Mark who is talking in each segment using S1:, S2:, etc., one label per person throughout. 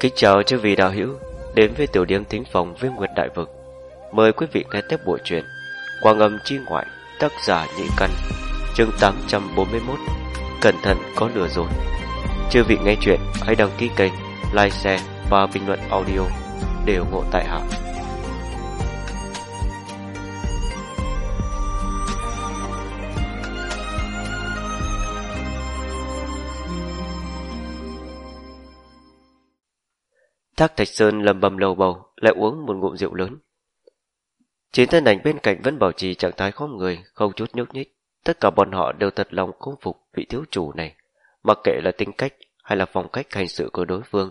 S1: Kính chào chư vị đạo hữu đến với tiểu điểm thính phòng với Nguyệt Đại Vực. Mời quý vị nghe tiếp bộ truyện Quang âm chi ngoại tác giả Nhị Căn chương 841 Cẩn thận có lừa dối. Chư vị nghe chuyện hãy đăng ký kênh, like, share và bình luận audio để ủng hộ tại hạ. Thác Thạch Sơn lầm bầm lầu bầu, lại uống một ngụm rượu lớn. chiến thân ảnh bên cạnh vẫn bảo trì trạng thái khom người, không chút nhúc nhích. Tất cả bọn họ đều thật lòng cung phục vị thiếu chủ này, mặc kệ là tính cách hay là phong cách hành sự của đối phương.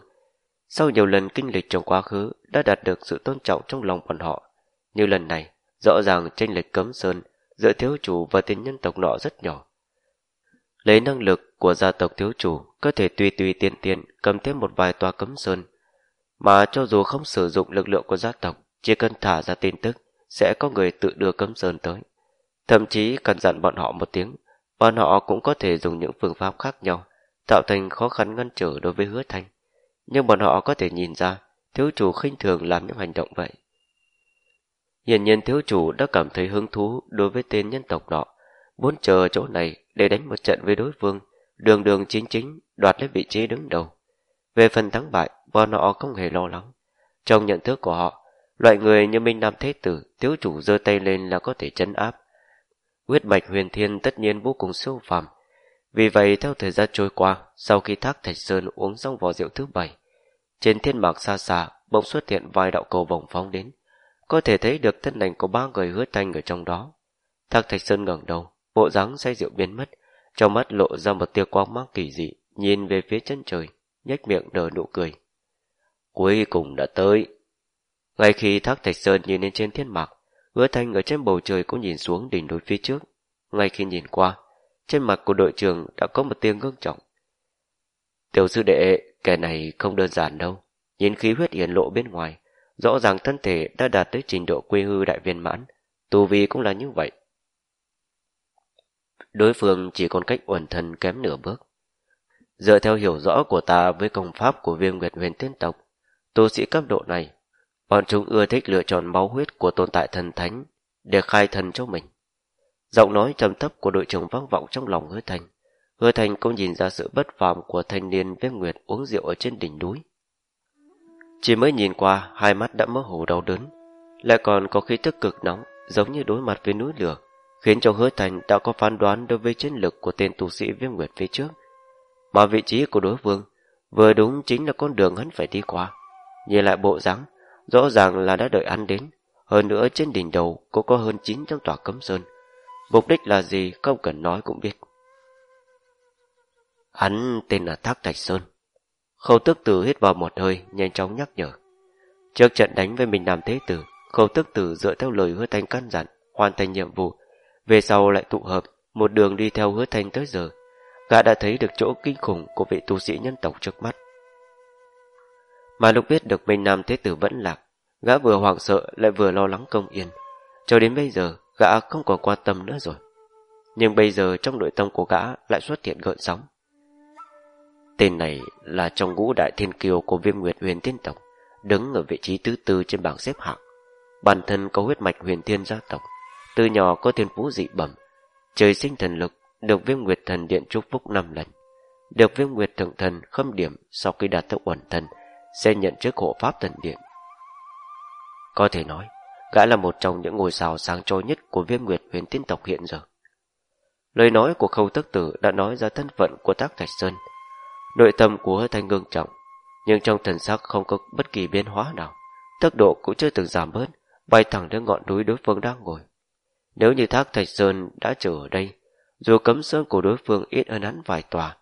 S1: Sau nhiều lần kinh lịch trong quá khứ đã đạt được sự tôn trọng trong lòng bọn họ. Như lần này, rõ ràng tranh lệch cấm sơn giữa thiếu chủ và tên nhân tộc nọ rất nhỏ. Lấy năng lực của gia tộc thiếu chủ có thể tùy tùy tiện tiện cầm thêm một vài tòa cấm sơn mà cho dù không sử dụng lực lượng của gia tộc, chỉ cần thả ra tin tức, sẽ có người tự đưa cấm sơn tới. Thậm chí cần dặn bọn họ một tiếng, bọn họ cũng có thể dùng những phương pháp khác nhau, tạo thành khó khăn ngăn trở đối với hứa thanh. Nhưng bọn họ có thể nhìn ra, thiếu chủ khinh thường làm những hành động vậy. Hiển nhiên thiếu chủ đã cảm thấy hứng thú đối với tên nhân tộc nọ, muốn chờ chỗ này để đánh một trận với đối phương, đường đường chính chính đoạt lấy vị trí đứng đầu. Về phần thắng bại, bọn họ không hề lo lắng. Trong nhận thức của họ, loại người như Minh Nam Thế Tử, thiếu chủ giơ tay lên là có thể chấn áp. Huyết mạch huyền thiên tất nhiên vô cùng siêu phàm. Vì vậy, theo thời gian trôi qua, sau khi Thác Thạch Sơn uống xong vò rượu thứ bảy, trên thiên mạc xa xa bỗng xuất hiện vài đạo cầu vòng phóng đến. Có thể thấy được thân ảnh của ba người hứa thanh ở trong đó. Thác Thạch Sơn ngẩng đầu, bộ dáng say rượu biến mất, trong mắt lộ ra một tia quang mang kỳ dị, nhìn về phía chân trời nhếch miệng nở nụ cười. Cuối cùng đã tới. Ngay khi Thác Thạch Sơn nhìn lên trên thiên mạc, hứa thanh ở trên bầu trời cũng nhìn xuống đỉnh núi phía trước. Ngay khi nhìn qua, trên mặt của đội trưởng đã có một tiếng ngưng trọng. Tiểu sư đệ, kẻ này không đơn giản đâu. Nhìn khí huyết hiển lộ bên ngoài, rõ ràng thân thể đã đạt tới trình độ quy hư đại viên mãn, tu vi cũng là như vậy. Đối phương chỉ còn cách uẩn thần kém nửa bước. Dựa theo hiểu rõ của ta với công pháp của viêm nguyệt huyền tiên tộc, tu sĩ cấp độ này, bọn chúng ưa thích lựa chọn máu huyết của tồn tại thần thánh để khai thần cho mình. Giọng nói trầm thấp của đội trưởng vang vọng trong lòng hứa thành. Hứa thành cũng nhìn ra sự bất phàm của thanh niên viêm nguyệt uống rượu ở trên đỉnh núi. Chỉ mới nhìn qua, hai mắt đã mơ hồ đau đớn, lại còn có khí tức cực nóng, giống như đối mặt với núi lửa, khiến cho hứa thành đã có phán đoán đối với chiến lực của tên tu sĩ viêm nguyệt phía trước mà vị trí của đối phương vừa đúng chính là con đường hắn phải đi qua. Nhìn lại bộ dáng, rõ ràng là đã đợi hắn đến. Hơn nữa trên đỉnh đầu cũng có hơn 900 tòa cấm sơn. Mục đích là gì không cần nói cũng biết. Hắn tên là Thác Thạch Sơn. Khâu tức tử hít vào một hơi, nhanh chóng nhắc nhở. Trước trận đánh với mình làm thế tử, khâu tức tử dựa theo lời hứa thanh căn dặn, hoàn thành nhiệm vụ. Về sau lại tụ hợp, một đường đi theo hứa thanh tới giờ, gã đã thấy được chỗ kinh khủng của vị tu sĩ nhân tộc trước mắt. Mà lúc biết được Minh Nam Thế Tử vẫn lạc, gã vừa hoảng sợ lại vừa lo lắng công yên. Cho đến bây giờ, gã không còn quan tâm nữa rồi. Nhưng bây giờ trong nội tâm của gã lại xuất hiện gợn sóng. Tên này là trong ngũ đại thiên kiều của viêm nguyệt huyền tiên tộc, đứng ở vị trí thứ tư trên bảng xếp hạng. Bản thân có huyết mạch huyền thiên gia tộc, từ nhỏ có thiên phú dị bẩm, trời sinh thần lực, được viêm nguyệt thần điện chúc phúc năm lần. Được viêm nguyệt thượng thần khâm điểm sau khi đạt tới uẩn thần sẽ nhận chức hộ pháp thần điện. Có thể nói, gã là một trong những ngôi sao sáng trôi nhất của viêm nguyệt huyền tiên tộc hiện giờ. Lời nói của khâu tức tử đã nói ra thân phận của tác thạch sơn. Nội tâm của thanh ngưng trọng, nhưng trong thần sắc không có bất kỳ biến hóa nào. Tốc độ cũng chưa từng giảm bớt, bay thẳng đến ngọn núi đối phương đang ngồi. Nếu như thác thạch sơn đã trở ở đây, dù cấm sơn của đối phương ít hơn hắn vài tòa.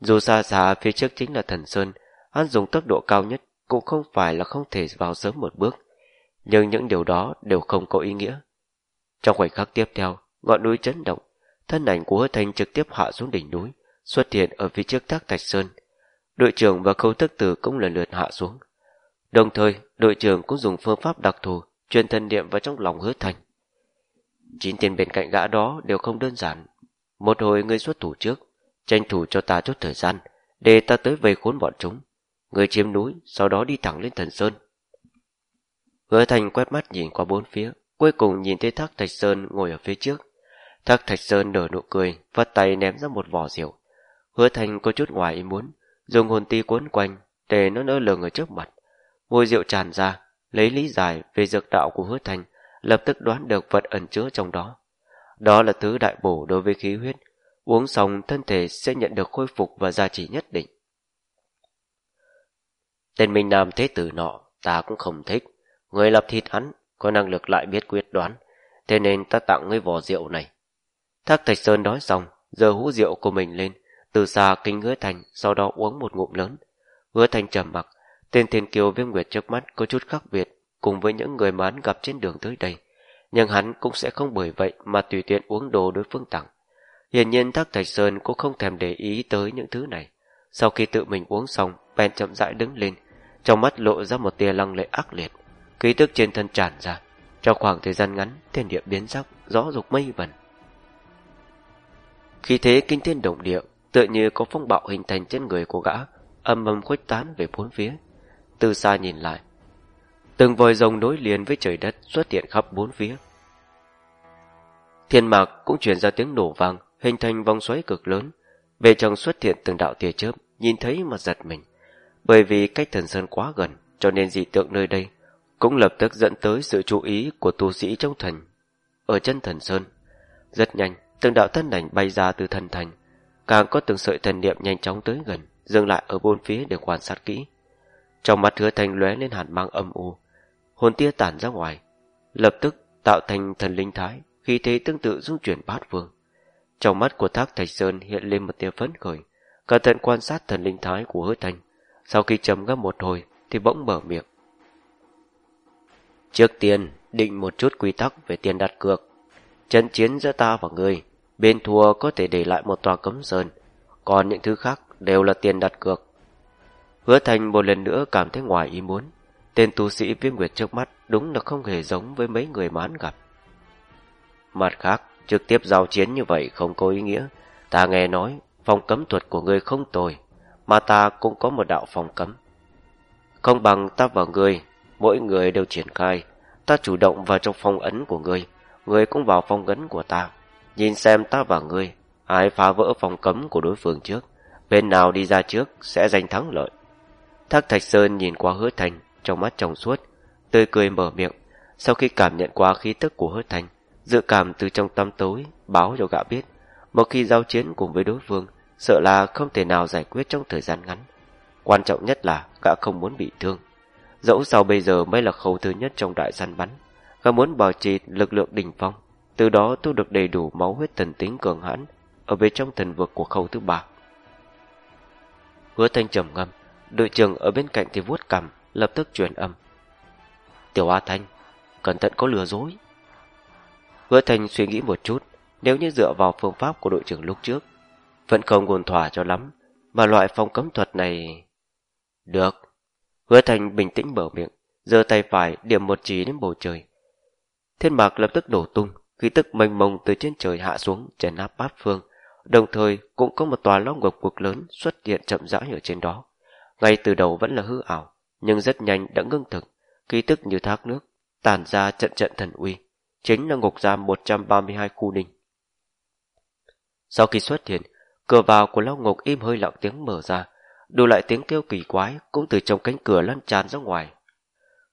S1: Dù xa xa phía trước chính là thần sơn, hắn dùng tốc độ cao nhất cũng không phải là không thể vào sớm một bước, nhưng những điều đó đều không có ý nghĩa. Trong khoảnh khắc tiếp theo, ngọn núi chấn động, thân ảnh của hứa thanh trực tiếp hạ xuống đỉnh núi, xuất hiện ở phía trước thác thạch sơn. Đội trưởng và khâu tức tử cũng lần lượt hạ xuống. Đồng thời, đội trưởng cũng dùng phương pháp đặc thù truyền thần niệm vào trong lòng hứa thanh. Chín tên bên cạnh gã đó đều không đơn giản. Một hồi ngươi xuất thủ trước, tranh thủ cho ta chút thời gian, để ta tới vây khốn bọn chúng. Người chiếm núi, sau đó đi thẳng lên thần sơn. Hứa thành quét mắt nhìn qua bốn phía, cuối cùng nhìn thấy thác thạch sơn ngồi ở phía trước. Thác thạch sơn nở nụ cười, vắt tay ném ra một vỏ rượu. Hứa thành có chút ngoài ý muốn, dùng hồn ti cuốn quanh, để nó nỡ lường ở trước mặt. Mùi rượu tràn ra, lấy lý giải về dược đạo của hứa thành, lập tức đoán được vật ẩn chứa trong đó. Đó là thứ đại bổ đối với khí huyết, uống xong thân thể sẽ nhận được khôi phục và gia trị nhất định. Tên Minh Nam thế tử nọ, ta cũng không thích. Người lập thịt hắn, có năng lực lại biết quyết đoán, thế nên ta tặng ngươi vỏ rượu này. Thác Thạch Sơn nói xong, giờ hũ rượu của mình lên, từ xa kinh hứa thành, sau đó uống một ngụm lớn. Hứa thành trầm mặc, tên thiên kiều viêm nguyệt trước mắt có chút khác biệt, cùng với những người mà hắn gặp trên đường tới đây. Nhưng hắn cũng sẽ không bởi vậy mà tùy tiện uống đồ đối phương tặng. Hiển nhiên Thác Thạch Sơn cũng không thèm để ý tới những thứ này. Sau khi tự mình uống xong, bèn chậm rãi đứng lên, trong mắt lộ ra một tia lăng lệ ác liệt. Ký tức trên thân tràn ra. Trong khoảng thời gian ngắn, thiên địa biến sắc, gió dục mây vần. Khi thế kinh thiên động địa, tựa như có phong bạo hình thành trên người của gã, âm âm khuếch tán về bốn phía. Từ xa nhìn lại, từng vòi rồng nối liền với trời đất xuất hiện khắp bốn phía. Thiên mạc cũng truyền ra tiếng nổ vang, hình thành vòng xoáy cực lớn. Về trong xuất hiện từng đạo tia chớp, nhìn thấy mà giật mình. Bởi vì cách thần sơn quá gần, cho nên dị tượng nơi đây cũng lập tức dẫn tới sự chú ý của tu sĩ trong thành. Ở chân thần sơn, rất nhanh, từng đạo thân ảnh bay ra từ thần thành, càng có từng sợi thần niệm nhanh chóng tới gần, dừng lại ở bốn phía để quan sát kỹ. Trong mắt hứa thành lóe lên hàn mang âm u, hồn tia tản ra ngoài, lập tức tạo thành thần linh thái, khi thế tương tự dung chuyển bát vương. Trong mắt của thác thạch sơn hiện lên một tia phấn khởi, cẩn thận quan sát thần linh thái của hứa thành. Sau khi trầm ngâm một hồi, thì bỗng mở miệng. Trước tiên, định một chút quy tắc về tiền đặt cược. Trận chiến giữa ta và người, bên thua có thể để lại một tòa cấm sơn, còn những thứ khác đều là tiền đặt cược. Hứa Thành một lần nữa cảm thấy ngoài ý muốn. Tên tu sĩ viêm nguyệt trước mắt đúng là không hề giống với mấy người mà hắn gặp. Mặt khác, trực tiếp giao chiến như vậy không có ý nghĩa. Ta nghe nói, phòng cấm thuật của ngươi không tồi, mà ta cũng có một đạo phòng cấm. Không bằng ta và người, mỗi người đều triển khai. Ta chủ động vào trong phong ấn của ngươi ngươi cũng vào phong ấn của ta. Nhìn xem ta và người, ai phá vỡ phòng cấm của đối phương trước. Bên nào đi ra trước sẽ giành thắng lợi. Thác Thạch Sơn nhìn qua hứa thành, trong mắt trong suốt, tươi cười mở miệng. Sau khi cảm nhận qua khí tức của hứa thành, dự cảm từ trong tâm tối báo cho gã biết, một khi giao chiến cùng với đối phương, sợ là không thể nào giải quyết trong thời gian ngắn. Quan trọng nhất là gã không muốn bị thương. Dẫu sao bây giờ mới là khâu thứ nhất trong đại săn bắn, gã muốn bảo trì lực lượng đỉnh phong, từ đó thu được đầy đủ máu huyết thần tính cường hãn ở bên trong thần vực của khâu thứ ba. Hứa thanh trầm ngâm, đội trưởng ở bên cạnh thì vuốt cằm, lập tức truyền âm. Tiểu A Thanh, cẩn thận có lừa dối. Hứa thanh suy nghĩ một chút, nếu như dựa vào phương pháp của đội trưởng lúc trước, vẫn không ổn thỏa cho lắm, mà loại phong cấm thuật này... Được. Hứa thành bình tĩnh mở miệng, giơ tay phải điểm một chỉ đến bầu trời. Thiên mạc lập tức đổ tung, khí tức mênh mông từ trên trời hạ xuống trấn áp bát phương, đồng thời cũng có một tòa long ngục cực lớn xuất hiện chậm rãi ở trên đó. Ngay từ đầu vẫn là hư ảo, nhưng rất nhanh đã ngưng thực, ký tức như thác nước, tản ra trận trận thần uy, chính là ngục giam 132 khu ninh. Sau khi xuất hiện, Cửa vào của lao ngục im hơi lặng tiếng mở ra, đủ lại tiếng kêu kỳ quái cũng từ trong cánh cửa lan tràn ra ngoài.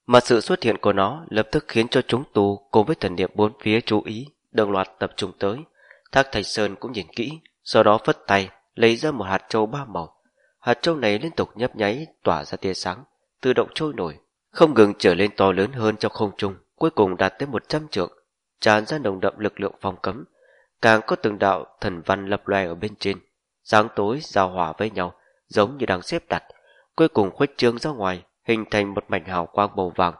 S1: Mà sự xuất hiện của nó lập tức khiến cho chúng tù cùng với thần niệm bốn phía chú ý, đồng loạt tập trung tới. Thác Thạch Sơn cũng nhìn kỹ, sau đó phất tay, lấy ra một hạt châu ba màu. Hạt châu này liên tục nhấp nháy, tỏa ra tia sáng, tự động trôi nổi, không ngừng trở lên to lớn hơn trong không trung, cuối cùng đạt tới một trăm trượng, tràn ra nồng đậm lực lượng phong cấm, càng có từng đạo thần văn lập loè ở bên trên, sáng tối giao hòa với nhau, giống như đang xếp đặt, cuối cùng khuếch trương ra ngoài, hình thành một mảnh hào quang màu vàng.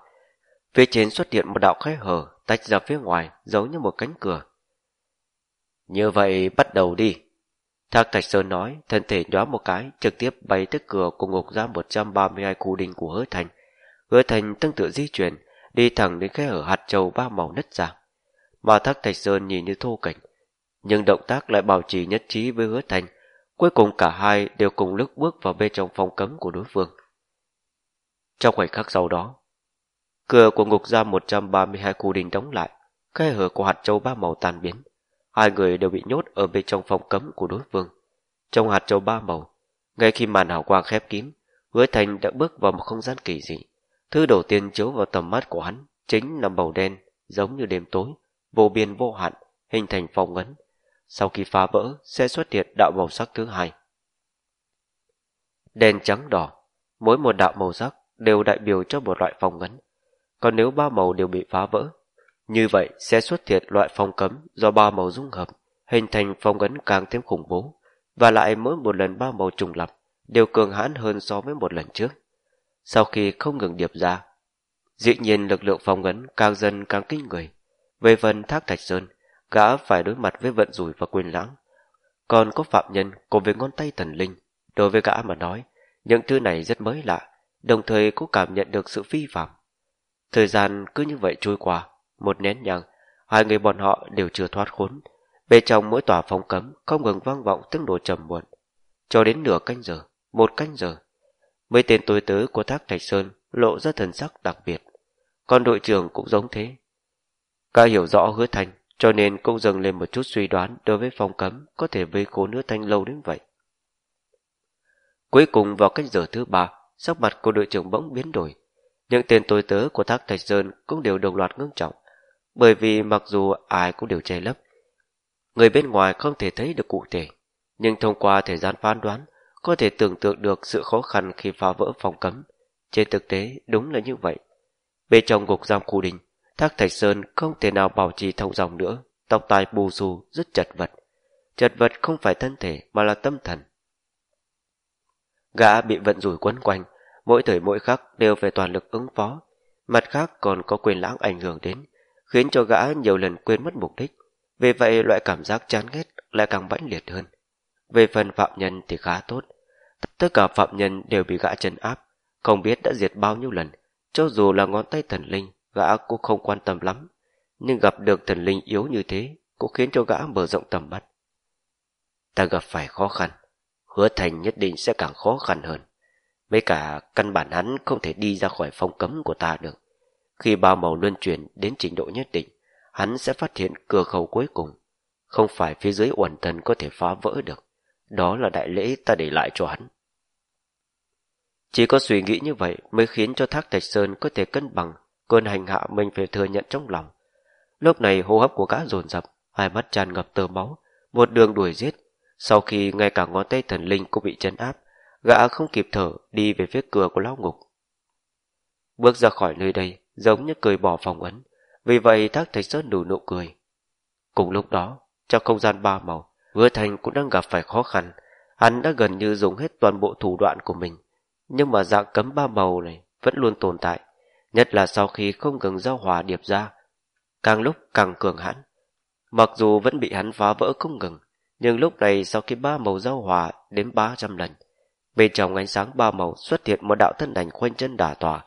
S1: Phía trên xuất hiện một đạo khe hở, tách ra phía ngoài, giống như một cánh cửa. Như vậy bắt đầu đi. Thác Thạch Sơn nói, thân thể nhoáng một cái, trực tiếp bay tới cửa của ngục giam 132 khu đình của hứa thành. Hứa thành tương tự di chuyển, đi thẳng đến khe hở hạt châu ba màu nứt ra. Mà Thác Thạch Sơn nhìn như thô cảnh, nhưng động tác lại bảo trì nhất trí với hứa thành, Cuối cùng cả hai đều cùng lúc bước vào bên trong phòng cấm của đối phương. Trong khoảnh khắc sau đó, cửa của ngục giam 132 khu đình đóng lại, khe hở của hạt châu ba màu tan biến. Hai người đều bị nhốt ở bên trong phòng cấm của đối phương. Trong hạt châu ba màu, ngay khi màn hào quang khép kín, hứa thành đã bước vào một không gian kỳ dị. Thứ đầu tiên chiếu vào tầm mắt của hắn chính là màu đen, giống như đêm tối, vô biên vô hạn, hình thành phong ấn. Sau khi phá vỡ, sẽ xuất hiện đạo màu sắc thứ hai. Đen trắng đỏ, mỗi một đạo màu sắc đều đại biểu cho một loại phong ấn. Còn nếu ba màu đều bị phá vỡ, như vậy sẽ xuất hiện loại phong cấm do ba màu dung hợp, hình thành phong ấn càng thêm khủng bố, và lại mỗi một lần ba màu trùng lập đều cường hãn hơn so với một lần trước. Sau khi không ngừng điệp ra, dĩ nhiên lực lượng phong ấn càng dần càng kinh người. Về phần thác thạch sơn, gã phải đối mặt với vận rủi và quyền lãng. Còn có phạm nhân cùng với ngón tay thần linh, đối với gã mà nói, những thứ này rất mới lạ, đồng thời cũng cảm nhận được sự phi phạm. Thời gian cứ như vậy trôi qua, một nén nhang, hai người bọn họ đều chưa thoát khốn. Bên trong mỗi tòa phong cấm không ngừng vang vọng tiếng đồ trầm muộn. Cho đến nửa canh giờ, một canh giờ, mấy tên tối tớ của thác Thạch Sơn lộ ra thần sắc đặc biệt. Còn đội trưởng cũng giống thế. Ca hiểu rõ hứa thành, cho nên cũng dừng lên một chút suy đoán đối với phong cấm có thể vây cố nữ thanh lâu đến vậy. Cuối cùng vào canh giờ thứ ba, sắc mặt của đội trưởng bỗng biến đổi. Những tên tối tớ của thác Thạch Sơn cũng đều đồng loạt ngưng trọng, bởi vì mặc dù ai cũng đều che lấp, người bên ngoài không thể thấy được cụ thể, nhưng thông qua thời gian phán đoán, có thể tưởng tượng được sự khó khăn khi phá vỡ phòng cấm. Trên thực tế, đúng là như vậy. Bên trong ngục giam khu đình, Thác Thạch Sơn không thể nào bảo trì thông dòng nữa, tóc tai bù xù, rất chật vật. Chật vật không phải thân thể mà là tâm thần. Gã bị vận rủi quấn quanh, mỗi thời mỗi khắc đều phải toàn lực ứng phó. Mặt khác còn có quyền lãng ảnh hưởng đến, khiến cho gã nhiều lần quên mất mục đích. Vì vậy loại cảm giác chán ghét lại càng mãnh liệt hơn. Về phần phạm nhân thì khá tốt. Tất cả phạm nhân đều bị gã trấn áp, không biết đã diệt bao nhiêu lần. Cho dù là ngón tay thần linh, gã cũng không quan tâm lắm. Nhưng gặp được thần linh yếu như thế, cũng khiến cho gã mở rộng tầm mắt. Ta gặp phải khó khăn, hứa thành nhất định sẽ càng khó khăn hơn. Mấy cả căn bản hắn không thể đi ra khỏi phong cấm của ta được. Khi ba màu luân chuyển đến trình độ nhất định, hắn sẽ phát hiện cửa khẩu cuối cùng. Không phải phía dưới uẩn thần có thể phá vỡ được. Đó là đại lễ ta để lại cho hắn. Chỉ có suy nghĩ như vậy mới khiến cho Thác Thạch Sơn có thể cân bằng cơn hành hạ mình phải thừa nhận trong lòng. Lúc này hô hấp của gã dồn dập, hai mắt tràn ngập tơ máu, một đường đuổi giết. Sau khi ngay cả ngón tay thần linh cũng bị chấn áp, gã không kịp thở đi về phía cửa của lao ngục. Bước ra khỏi nơi đây, giống như cười bỏ phòng ấn, vì vậy Thác Thạch Sơn đủ nụ cười. Cùng lúc đó, trong không gian ba màu, Hứa Thành cũng đang gặp phải khó khăn. Hắn đã gần như dùng hết toàn bộ thủ đoạn của mình. Nhưng mà dạng cấm ba màu này vẫn luôn tồn tại. Nhất là sau khi không ngừng giao hòa điệp ra. Càng lúc càng cường hãn. Mặc dù vẫn bị hắn phá vỡ không ngừng. Nhưng lúc này sau khi ba màu giao hòa đến 300 lần. Bên trong ánh sáng ba màu xuất hiện một đạo thân ảnh khoanh chân đả tòa.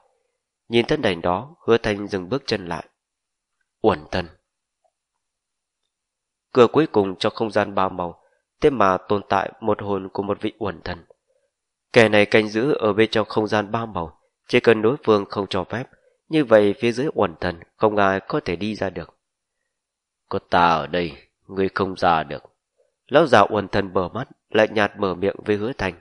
S1: Nhìn thân ảnh đó, hứa thanh dừng bước chân lại. Uẩn thân. Cửa cuối cùng cho không gian ba màu, thế mà tồn tại một hồn của một vị uẩn thần. Kẻ này canh giữ ở bên trong không gian ba màu, chỉ cần đối phương không cho phép, như vậy phía dưới uẩn thần không ai có thể đi ra được. Có ta ở đây, ngươi không ra được. Lão già uẩn thần bờ mắt, lại nhạt mở miệng với hứa thành.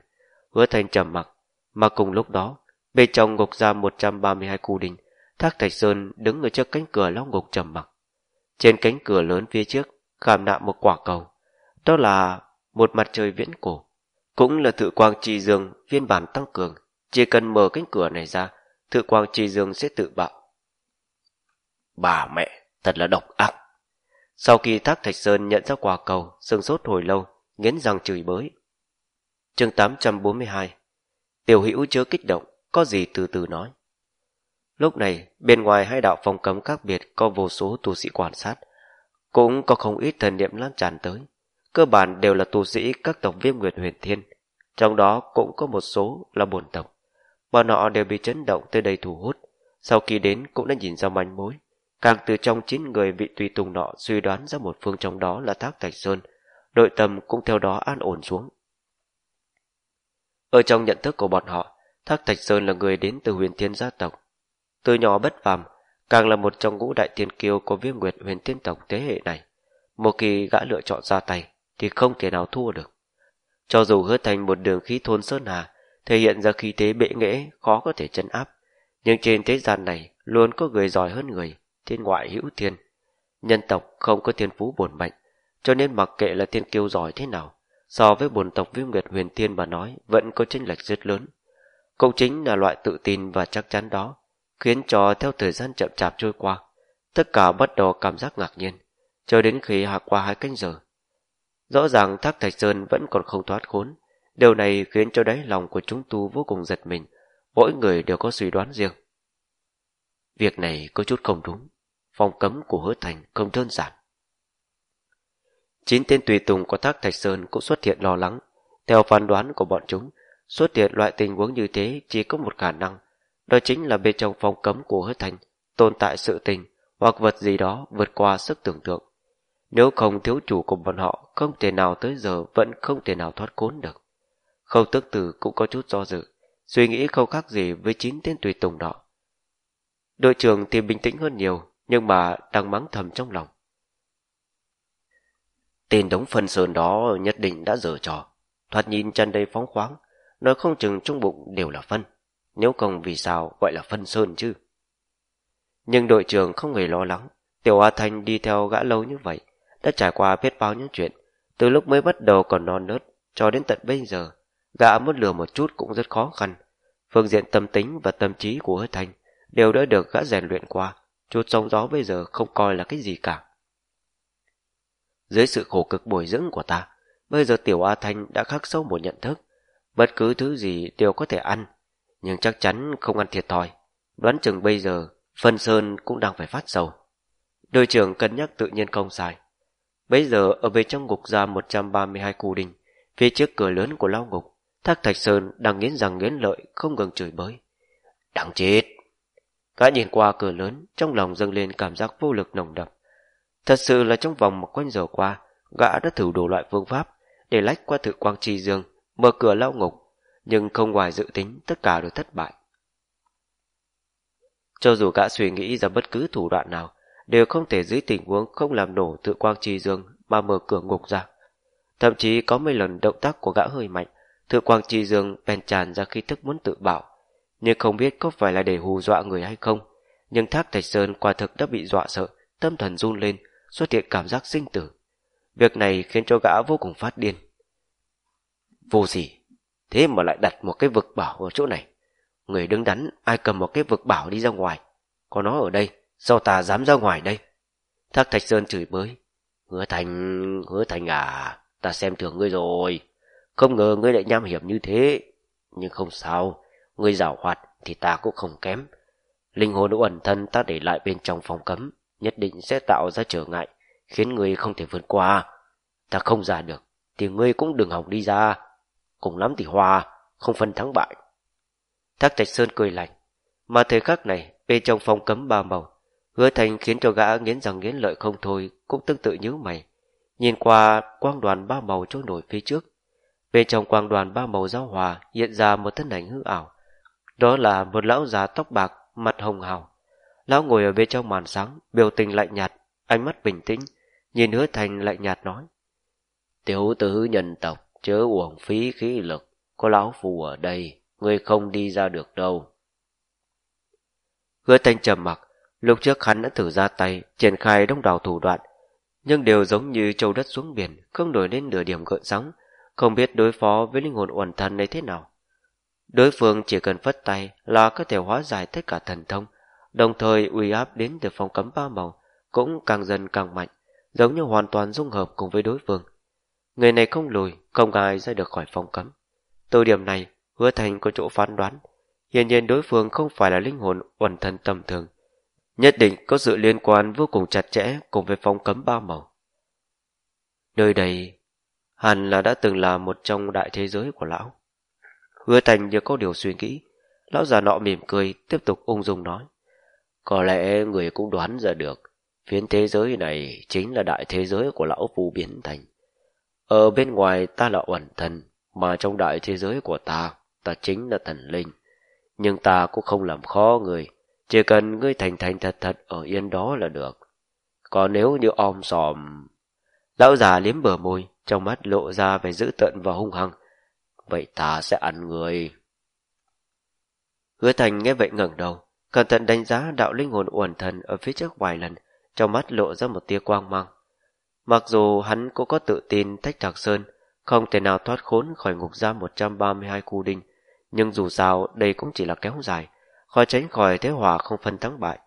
S1: Hứa thành trầm mặc, mà cùng lúc đó, bên trong ngục giam 132 khu đình, Thác Thạch Sơn đứng ở trước cánh cửa lão ngục trầm mặc. Trên cánh cửa lớn phía trước khảm nạm một quả cầu. Đó là một mặt trời viễn cổ. Cũng là thự quang trì dương phiên bản tăng cường. Chỉ cần mở cánh cửa này ra, thự quang trì dương sẽ tự bạo. Bà mẹ, thật là độc ác. Sau khi Thác Thạch Sơn nhận ra quả cầu, sừng sốt hồi lâu, nghiến răng chửi bới. chương 842 Tiểu hữu chớ kích động, có gì từ từ nói. Lúc này, bên ngoài hai đạo phòng cấm khác biệt có vô số tu sĩ quan sát, cũng có không ít thần niệm lan tràn tới. Cơ bản đều là tu sĩ các tộc viêm nguyệt huyền thiên. Trong đó cũng có một số là bổn tộc. Bọn họ đều bị chấn động tới đây thu hút. Sau khi đến cũng đã nhìn ra manh mối. Càng từ trong chín người vị tùy tùng nọ suy đoán ra một phương trong đó là Thác Thạch Sơn. Đội tâm cũng theo đó an ổn xuống. Ở trong nhận thức của bọn họ, Thác Thạch Sơn là người đến từ huyền thiên gia tộc. Từ nhỏ bất phàm, càng là một trong ngũ đại tiên kiêu của viêm nguyệt huyền tiên tộc thế hệ này. Một khi gã lựa chọn ra tay, thì không thể nào thua được. Cho dù hứa thành một đường khí thôn sơn hà, thể hiện ra khí thế bệ nghễ khó có thể chân áp. Nhưng trên thế gian này, luôn có người giỏi hơn người, thiên ngoại hữu thiên. Nhân tộc không có thiên phú bổn mạnh, cho nên mặc kệ là tiên kiêu giỏi thế nào, so với bổn tộc viêm nguyệt huyền tiên mà nói vẫn có chênh lệch rất lớn. Cũng chính là loại tự tin và chắc chắn đó, khiến cho theo thời gian chậm chạp trôi qua, tất cả bắt đầu cảm giác ngạc nhiên, cho đến khi hạ qua hai canh giờ. Rõ ràng Thác Thạch Sơn vẫn còn không thoát khốn, điều này khiến cho đáy lòng của chúng tu vô cùng giật mình, mỗi người đều có suy đoán riêng. Việc này có chút không đúng, phong cấm của hứa thành không đơn giản. Chín tên tùy tùng của Thác Thạch Sơn cũng xuất hiện lo lắng, theo phán đoán của bọn chúng, xuất hiện loại tình huống như thế chỉ có một khả năng, đó chính là bên trong phòng cấm của hứa thành tồn tại sự tình hoặc vật gì đó vượt qua sức tưởng tượng. Nếu không thiếu chủ của bọn họ không thể nào tới giờ vẫn không thể nào thoát khốn được. Khâu tức tử cũng có chút do dự, suy nghĩ không khác gì với chín tên tùy tùng đó. Đội trưởng thì bình tĩnh hơn nhiều, nhưng mà đang mắng thầm trong lòng. Tên đống phân sơn đó nhất định đã dở trò, thoạt nhìn chân đầy phóng khoáng, nói không chừng trong bụng đều là phân, nếu không vì sao gọi là phân sơn chứ. Nhưng đội trưởng không hề lo lắng, Tiểu A Thanh đi theo gã lâu như vậy, đã trải qua biết bao những chuyện, từ lúc mới bắt đầu còn non nớt, cho đến tận bây giờ, gã muốn lừa một chút cũng rất khó khăn. Phương diện tâm tính và tâm trí của hứa thanh đều đã được gã rèn luyện qua, chút sóng gió bây giờ không coi là cái gì cả. Dưới sự khổ cực bồi dưỡng của ta, bây giờ tiểu A Thanh đã khắc sâu một nhận thức, bất cứ thứ gì đều có thể ăn, nhưng chắc chắn không ăn thiệt thòi. Đoán chừng bây giờ, phân sơn cũng đang phải phát sầu. Đội trưởng cân nhắc tự nhiên không sai. Bây giờ ở bên trong ngục giam 132 cù đình, phía trước cửa lớn của lao ngục, Thác Thạch Sơn đang nghiến răng nghiến lợi không ngừng chửi bới. Đáng chết! Gã nhìn qua cửa lớn, trong lòng dâng lên cảm giác vô lực nồng đậm. Thật sự là trong vòng một quanh giờ qua, gã đã thử đủ loại phương pháp để lách qua thự quang chi dương, mở cửa lao ngục, nhưng không ngoài dự tính tất cả đều thất bại. Cho dù gã suy nghĩ ra bất cứ thủ đoạn nào, đều không thể dưới tình huống không làm nổ tự quang chi dương mà mở cửa ngục ra. Thậm chí có mấy lần động tác của gã hơi mạnh, tự quang chi dương bèn tràn ra khi thức muốn tự bảo. Nhưng không biết có phải là để hù dọa người hay không. Nhưng thác thạch sơn quả thực đã bị dọa sợ, tâm thần run lên, xuất hiện cảm giác sinh tử. Việc này khiến cho gã vô cùng phát điên. Vô gì, thế mà lại đặt một cái vực bảo ở chỗ này. Người đứng đắn, ai cầm một cái vực bảo đi ra ngoài. Có nó ở đây, Sao ta dám ra ngoài đây? Thác Thạch Sơn chửi bới. Hứa Thành, hứa Thành à, ta xem thường ngươi rồi. Không ngờ ngươi lại nham hiểm như thế. Nhưng không sao, ngươi giảo hoạt thì ta cũng không kém. Linh hồn ẩn thân ta để lại bên trong phòng cấm, nhất định sẽ tạo ra trở ngại, khiến ngươi không thể vượt qua. Ta không ra được, thì ngươi cũng đừng hỏng đi ra. Cùng lắm thì hòa, không phân thắng bại. Thác Trạch Sơn cười lạnh, mà thời khắc này, bên trong phòng cấm ba màu, Hứa thành khiến cho gã nghiến rằng nghiến lợi không thôi, cũng tương tự như mày. Nhìn qua quang đoàn ba màu trôi nổi phía trước. Bên trong quang đoàn ba màu giao hòa hiện ra một thân ảnh hư ảo. Đó là một lão già tóc bạc, mặt hồng hào. Lão ngồi ở bên trong màn sáng, biểu tình lạnh nhạt, ánh mắt bình tĩnh, nhìn hứa thành lạnh nhạt nói. Tiểu tử nhân tộc, chớ uổng phí khí lực, có lão phù ở đây, ngươi không đi ra được đâu. Hứa thanh trầm mặc, Lúc trước hắn đã thử ra tay, triển khai đông đảo thủ đoạn, nhưng đều giống như châu đất xuống biển, không nổi lên nửa điểm gợn sóng, không biết đối phó với linh hồn uẩn thần này thế nào. Đối phương chỉ cần phất tay là có thể hóa giải tất cả thần thông, đồng thời uy áp đến từ phòng cấm ba màu, cũng càng dần càng mạnh, giống như hoàn toàn dung hợp cùng với đối phương. Người này không lùi, không ai ra được khỏi phòng cấm. Từ điểm này, hứa thành có chỗ phán đoán, hiển nhiên đối phương không phải là linh hồn uẩn thần tầm thường, nhất định có sự liên quan vô cùng chặt chẽ cùng với phong cấm ba màu. Nơi đây hẳn là đã từng là một trong đại thế giới của lão. Hứa Thành như có điều suy nghĩ, lão già nọ mỉm cười, tiếp tục ung dung nói. Có lẽ người cũng đoán ra được, phiến thế giới này chính là đại thế giới của lão phù biến thành. Ở bên ngoài ta là uẩn thần, mà trong đại thế giới của ta, ta chính là thần linh, Nhưng ta cũng không làm khó người, chỉ cần ngươi thành thành thật thật ở yên đó là được. Còn nếu như om sòm... Lão già liếm bờ môi, trong mắt lộ ra vẻ dữ tợn và hung hăng. Vậy ta sẽ ăn người. Hứa thành nghe vậy ngẩng đầu, cẩn thận đánh giá đạo linh hồn uẩn thần ở phía trước vài lần, trong mắt lộ ra một tia quang mang. Mặc dù hắn cũng có tự tin Thách Thạc Sơn không thể nào thoát khốn khỏi ngục giam 132 khu đinh, nhưng dù sao đây cũng chỉ là kéo dài, khỏi tránh khỏi thế hòa không phân thắng bại.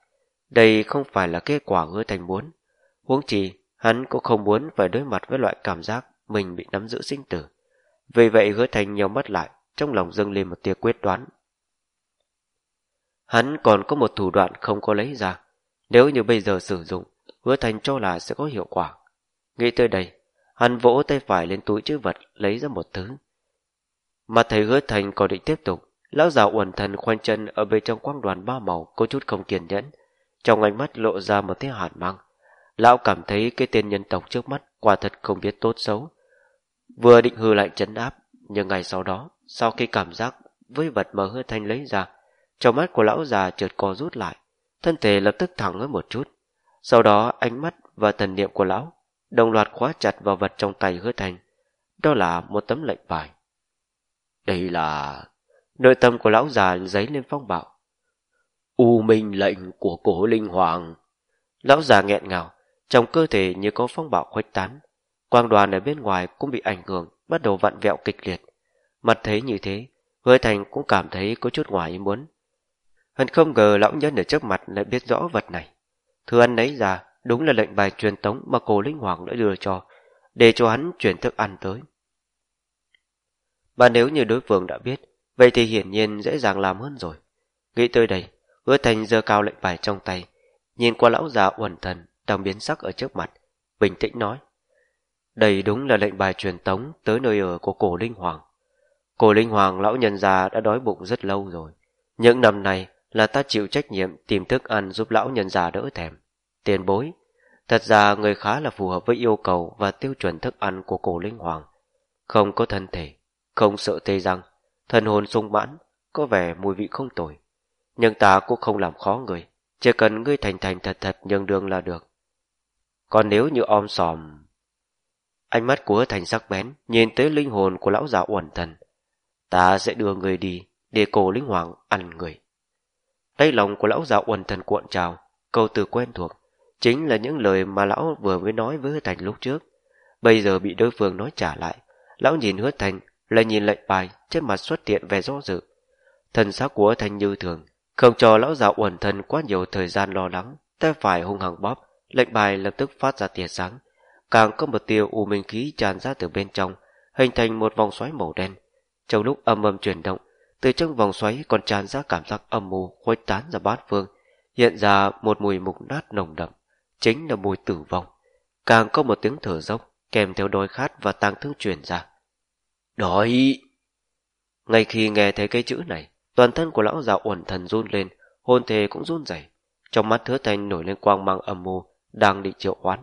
S1: Đây không phải là kết quả hứa thành muốn. Huống chi, hắn cũng không muốn phải đối mặt với loại cảm giác mình bị nắm giữ sinh tử. Vì vậy hứa thành nhiều mắt lại, trong lòng dâng lên một tia quyết đoán. Hắn còn có một thủ đoạn không có lấy ra. Nếu như bây giờ sử dụng, hứa thành cho là sẽ có hiệu quả. Nghĩ tới đây, hắn vỗ tay phải lên túi chữ vật lấy ra một thứ. Mà thầy hứa thành còn định tiếp tục, lão già uẩn thần khoanh chân ở bên trong quang đoàn ba màu có chút không kiên nhẫn, trong ánh mắt lộ ra một thế hàn mang. Lão cảm thấy cái tên nhân tộc trước mắt quả thật không biết tốt xấu. Vừa định hư lại chấn áp, nhưng ngày sau đó, sau khi cảm giác với vật mà hứa thanh lấy ra, trong mắt của lão già chợt co rút lại, thân thể lập tức thẳng hơn một chút. Sau đó ánh mắt và thần niệm của lão đồng loạt khóa chặt vào vật trong tay hứa Thành, Đó là một tấm lệnh bài. Đây là... Nội tâm của lão già giấy lên phong bạo. U minh lệnh của cổ linh hoàng. Lão già nghẹn ngào, trong cơ thể như có phong bạo khuếch tán. Quang đoàn ở bên ngoài cũng bị ảnh hưởng, bắt đầu vặn vẹo kịch liệt. Mặt thấy như thế, hứa thành cũng cảm thấy có chút ngoài ý muốn. Hắn không ngờ lão nhân ở trước mặt lại biết rõ vật này. Thư ăn lấy ra, đúng là lệnh bài truyền tống mà cổ linh hoàng đã đưa cho, để cho hắn chuyển thức ăn tới. Và nếu như đối phương đã biết, vậy thì hiển nhiên dễ dàng làm hơn rồi. Nghĩ tới đây, hứa thành giơ cao lệnh bài trong tay, nhìn qua lão già uẩn thần đang biến sắc ở trước mặt, bình tĩnh nói. Đây đúng là lệnh bài truyền tống tới nơi ở của cổ linh hoàng. Cổ linh hoàng lão nhân già đã đói bụng rất lâu rồi. Những năm này là ta chịu trách nhiệm tìm thức ăn giúp lão nhân già đỡ thèm. Tiền bối, thật ra người khá là phù hợp với yêu cầu và tiêu chuẩn thức ăn của cổ linh hoàng. Không có thân thể, không sợ tê răng, thần hồn sung mãn, có vẻ mùi vị không tồi. Nhưng ta cũng không làm khó người, chỉ cần ngươi thành thành thật thật nhường đường là được. Còn nếu như om sòm... Ánh mắt của thành sắc bén nhìn tới linh hồn của lão già uẩn thần. Ta sẽ đưa người đi để cổ linh hoàng ăn người. Tay lòng của lão già uẩn thần cuộn trào, câu từ quen thuộc, chính là những lời mà lão vừa mới nói với hứa thành lúc trước. Bây giờ bị đối phương nói trả lại, lão nhìn hứa thành, lại nhìn lệnh bài, trên mặt xuất hiện vẻ do dự. Thần sắc của hứa thành như thường, không cho lão già uẩn thần quá nhiều thời gian lo lắng, tay phải hung hăng bóp, lệnh bài lập tức phát ra tia sáng. Càng có một tia u minh khí tràn ra từ bên trong, hình thành một vòng xoáy màu đen. Trong lúc âm âm chuyển động, từ trong vòng xoáy còn tràn ra cảm giác âm mù khuếch tán ra bát phương, hiện ra một mùi mục nát nồng đậm, chính là mùi tử vong. Càng có một tiếng thở dốc, kèm theo đôi khát và tang thương truyền ra. Đói! Ngay khi nghe thấy cái chữ này, toàn thân của lão già uẩn thần run lên, hôn thề cũng run rẩy. Trong mắt hứa thanh nổi lên quang mang âm mưu, đang định triệu hoán.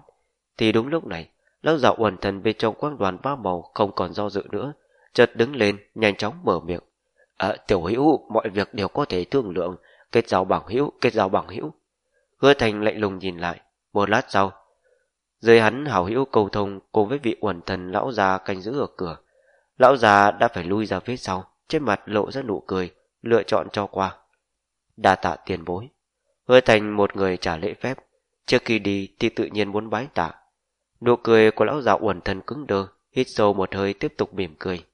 S1: Thì đúng lúc này, lão già uẩn thần bên trong quang đoàn ba màu không còn do dự nữa, chợt đứng lên, nhanh chóng mở miệng. À, tiểu hữu, mọi việc đều có thể thương lượng, kết giao bằng hữu, kết giao bằng hữu. Hứa thành lạnh lùng nhìn lại, một lát sau, dưới hắn hảo hữu cầu thông cùng với vị uẩn thần lão già canh giữ ở cửa. Lão già đã phải lui ra phía sau, trên mặt lộ ra nụ cười, lựa chọn cho qua. Đa tạ tiền bối. Hứa thành một người trả lễ phép, trước khi đi thì tự nhiên muốn bái tạ. Nụ cười của lão già uẩn thần cứng đơ, hít sâu một hơi tiếp tục mỉm cười.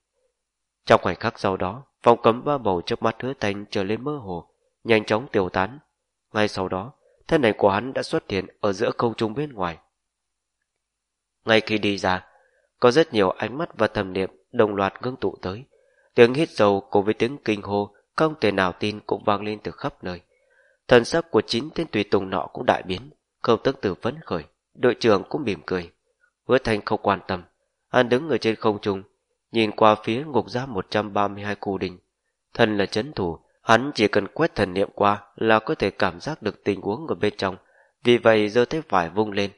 S1: Trong khoảnh khắc sau đó, vòng cấm ba màu trước mắt hứa thành trở lên mơ hồ, nhanh chóng tiêu tán. Ngay sau đó, thân ảnh của hắn đã xuất hiện ở giữa không trung bên ngoài. Ngay khi đi ra, có rất nhiều ánh mắt và thầm niệm đồng loạt ngưng tụ tới. Tiếng hít dầu cùng với tiếng kinh hô không thể nào tin cũng vang lên từ khắp nơi. Thần sắc của chín tên tùy tùng nọ cũng đại biến, không tức từ phấn khởi. Đội trưởng cũng mỉm cười. Hứa Thanh không quan tâm. Hắn đứng ở trên không trung, nhìn qua phía ngục giam 132 cù đình. Thân là chấn thủ, hắn chỉ cần quét thần niệm qua là có thể cảm giác được tình huống ở bên trong, vì vậy giơ tay phải vung lên.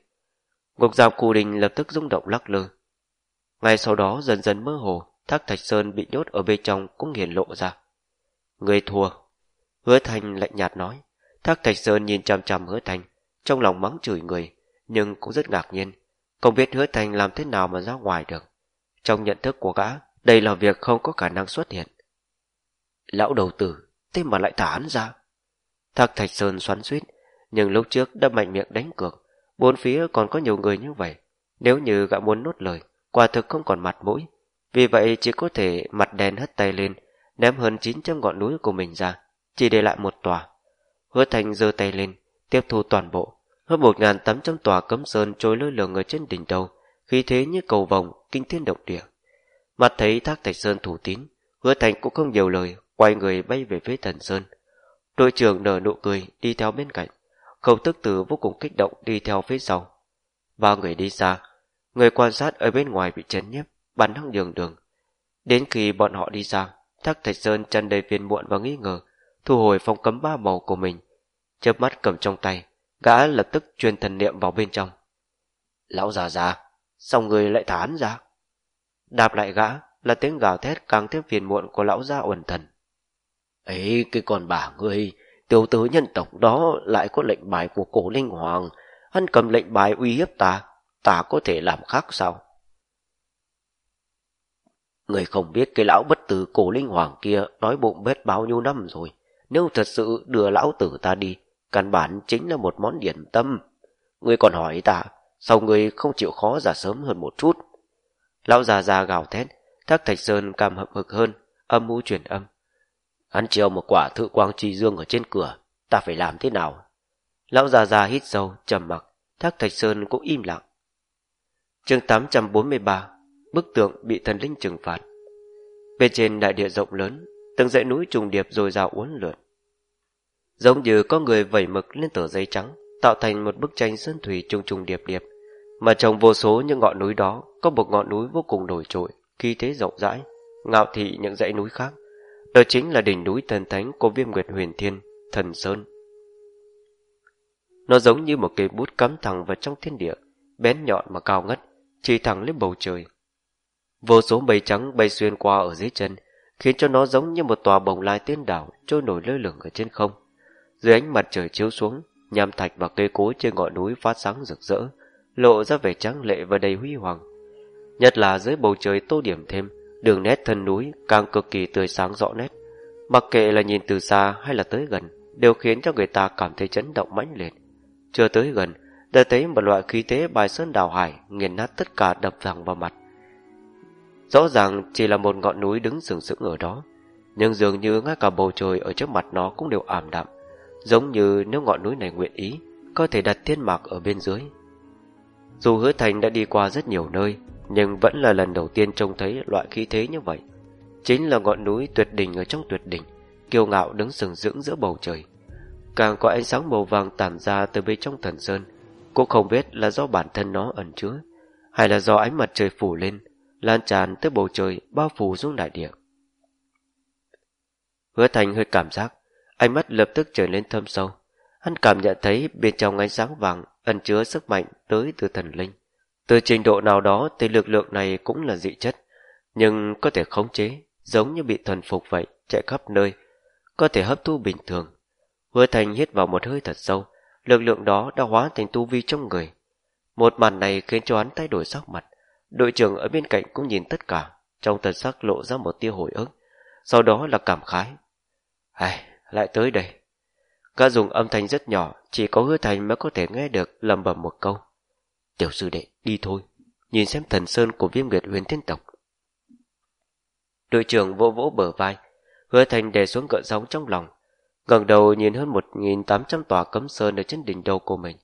S1: Ngục giam cù đình lập tức rung động lắc lư. Ngay sau đó dần dần mơ hồ, thác thạch sơn bị nhốt ở bên trong cũng hiển lộ ra. Người thua. Hứa Thành lạnh nhạt nói. Thác Thạch Sơn nhìn chằm chằm Hứa Thành, trong lòng mắng chửi người, nhưng cũng rất ngạc nhiên. Không biết Hứa Thành làm thế nào mà ra ngoài được. Trong nhận thức của gã, đây là việc không có khả năng xuất hiện. Lão đầu tử, thế mà lại thả hắn ra. Thác Thạch Sơn xoắn suýt, nhưng lúc trước đã mạnh miệng đánh cược. Bốn phía còn có nhiều người như vậy. Nếu như gã muốn nốt lời, quả thực không còn mặt mũi. Vì vậy chỉ có thể mặt đen hất tay lên, ném hơn 900 ngọn núi của mình ra, chỉ để lại một tòa. Hứa Thành giơ tay lên, tiếp thu toàn bộ. Hơn 1.800 tòa cấm sơn trôi lơ lửng ở trên đỉnh đầu, khí thế như cầu vòng, kinh thiên động địa. Mặt thấy thác thạch sơn thủ tín, hứa thành cũng không nhiều lời, quay người bay về phía thần sơn. Đội trưởng nở nụ cười đi theo bên cạnh, khâu tức tử vô cùng kích động đi theo phía sau. Ba người đi xa, người quan sát ở bên ngoài bị chấn nhiếp, bắn hăng đường đường. Đến khi bọn họ đi xa, thác thạch sơn chân đầy phiền muộn và nghi ngờ, thu hồi phong cấm ba màu của mình. Chớp mắt cầm trong tay, gã lập tức truyền thần niệm vào bên trong. Lão già già, sao người lại thả hắn ra? Đạp lại gã là tiếng gào thét càng thêm phiền muộn của lão gia uẩn thần
S2: ấy cái con bà ngươi, tiểu tử nhân tộc đó lại có lệnh bài của cổ linh hoàng, hắn cầm lệnh bài uy hiếp ta, ta có thể làm khác sao? Người không biết cái lão bất tử cổ linh hoàng kia nói bụng bết bao nhiêu năm rồi. Nếu thật sự đưa lão tử ta đi, căn bản chính là một món điển tâm. Người còn hỏi ta, sao người không chịu khó ra sớm hơn một chút? Lão già già gào thét, thác thạch sơn cảm hậm hực hơn, âm mưu truyền âm. Hắn treo một quả thự quang chi dương ở trên cửa, ta phải làm thế nào? Lão già già hít sâu, trầm mặc, thác thạch sơn cũng im lặng. chương 843, bức tượng bị thần linh trừng phạt. Bên trên đại địa rộng lớn, từng dãy núi trùng điệp rồi rào uốn lượn. Giống như có người vẩy mực lên tờ giấy trắng, tạo thành một bức tranh sơn thủy trùng trùng điệp điệp, mà trong vô số những ngọn núi đó có một ngọn núi vô cùng nổi trội, khí thế rộng rãi, ngạo thị những dãy núi khác. Đó chính là đỉnh núi thần thánh của viêm nguyệt huyền thiên, thần Sơn. Nó giống như một cây bút cắm thẳng vào trong thiên địa, bén nhọn mà cao ngất, chỉ thẳng lên bầu trời. Vô số mây trắng bay xuyên qua ở dưới chân, khiến cho nó giống như một tòa bồng lai tiên đảo trôi nổi lơ lửng ở trên không. Dưới ánh mặt trời chiếu xuống, nham thạch và cây cối trên ngọn núi phát sáng rực rỡ, lộ ra vẻ trắng lệ và đầy huy hoàng. Nhất là dưới bầu trời tô điểm thêm, đường nét thân núi càng cực kỳ tươi sáng rõ nét. Mặc kệ là nhìn từ xa hay là tới gần, đều khiến cho người ta cảm thấy chấn động mãnh liệt. Chưa tới gần, đã thấy một loại khí thế bài sơn đào hải nghiền nát tất cả đập thẳng vào mặt. Rõ ràng chỉ là một ngọn núi đứng sừng sững ở đó, nhưng dường như ngay cả bầu trời ở trước mặt nó cũng đều ảm đạm, giống như nếu ngọn núi này nguyện ý, có thể đặt thiên mạc ở bên dưới. Dù hứa thành đã đi qua rất nhiều nơi, nhưng vẫn là lần đầu tiên trông thấy loại khí thế như vậy. Chính là ngọn núi tuyệt đỉnh ở trong tuyệt đỉnh, kiêu ngạo đứng sừng sững giữa bầu trời. Càng có ánh sáng màu vàng tản ra từ bên trong thần sơn, cũng không biết là do bản thân nó ẩn chứa, hay là do ánh mặt trời phủ lên, lan tràn tới bầu trời bao phủ xuống đại địa. Hứa Thành hơi cảm giác, ánh mắt lập tức trở nên thâm sâu. Hắn cảm nhận thấy bên trong ánh sáng vàng ẩn chứa sức mạnh tới từ thần linh. Từ trình độ nào đó thì lực lượng này cũng là dị chất, nhưng có thể khống chế, giống như bị thần phục vậy, chạy khắp nơi, có thể hấp thu bình thường. Hứa Thành hít vào một hơi thật sâu, lực lượng đó đã hóa thành tu vi trong người. Một màn này khiến cho hắn thay đổi sắc mặt, Đội trưởng ở bên cạnh cũng nhìn tất cả, trong thần sắc lộ ra một tia hồi ức, sau đó là cảm khái. Ai, lại tới đây. Gã dùng âm thanh rất nhỏ, chỉ có hứa thành mới có thể nghe được lầm bầm một câu. Tiểu sư đệ, đi thôi, nhìn xem thần sơn của viêm nguyệt huyền thiên tộc. Đội trưởng vỗ vỗ bờ vai, hứa thành đè xuống cợn sóng trong lòng, gần đầu nhìn hơn 1.800 tòa cấm sơn ở trên đỉnh đầu của mình.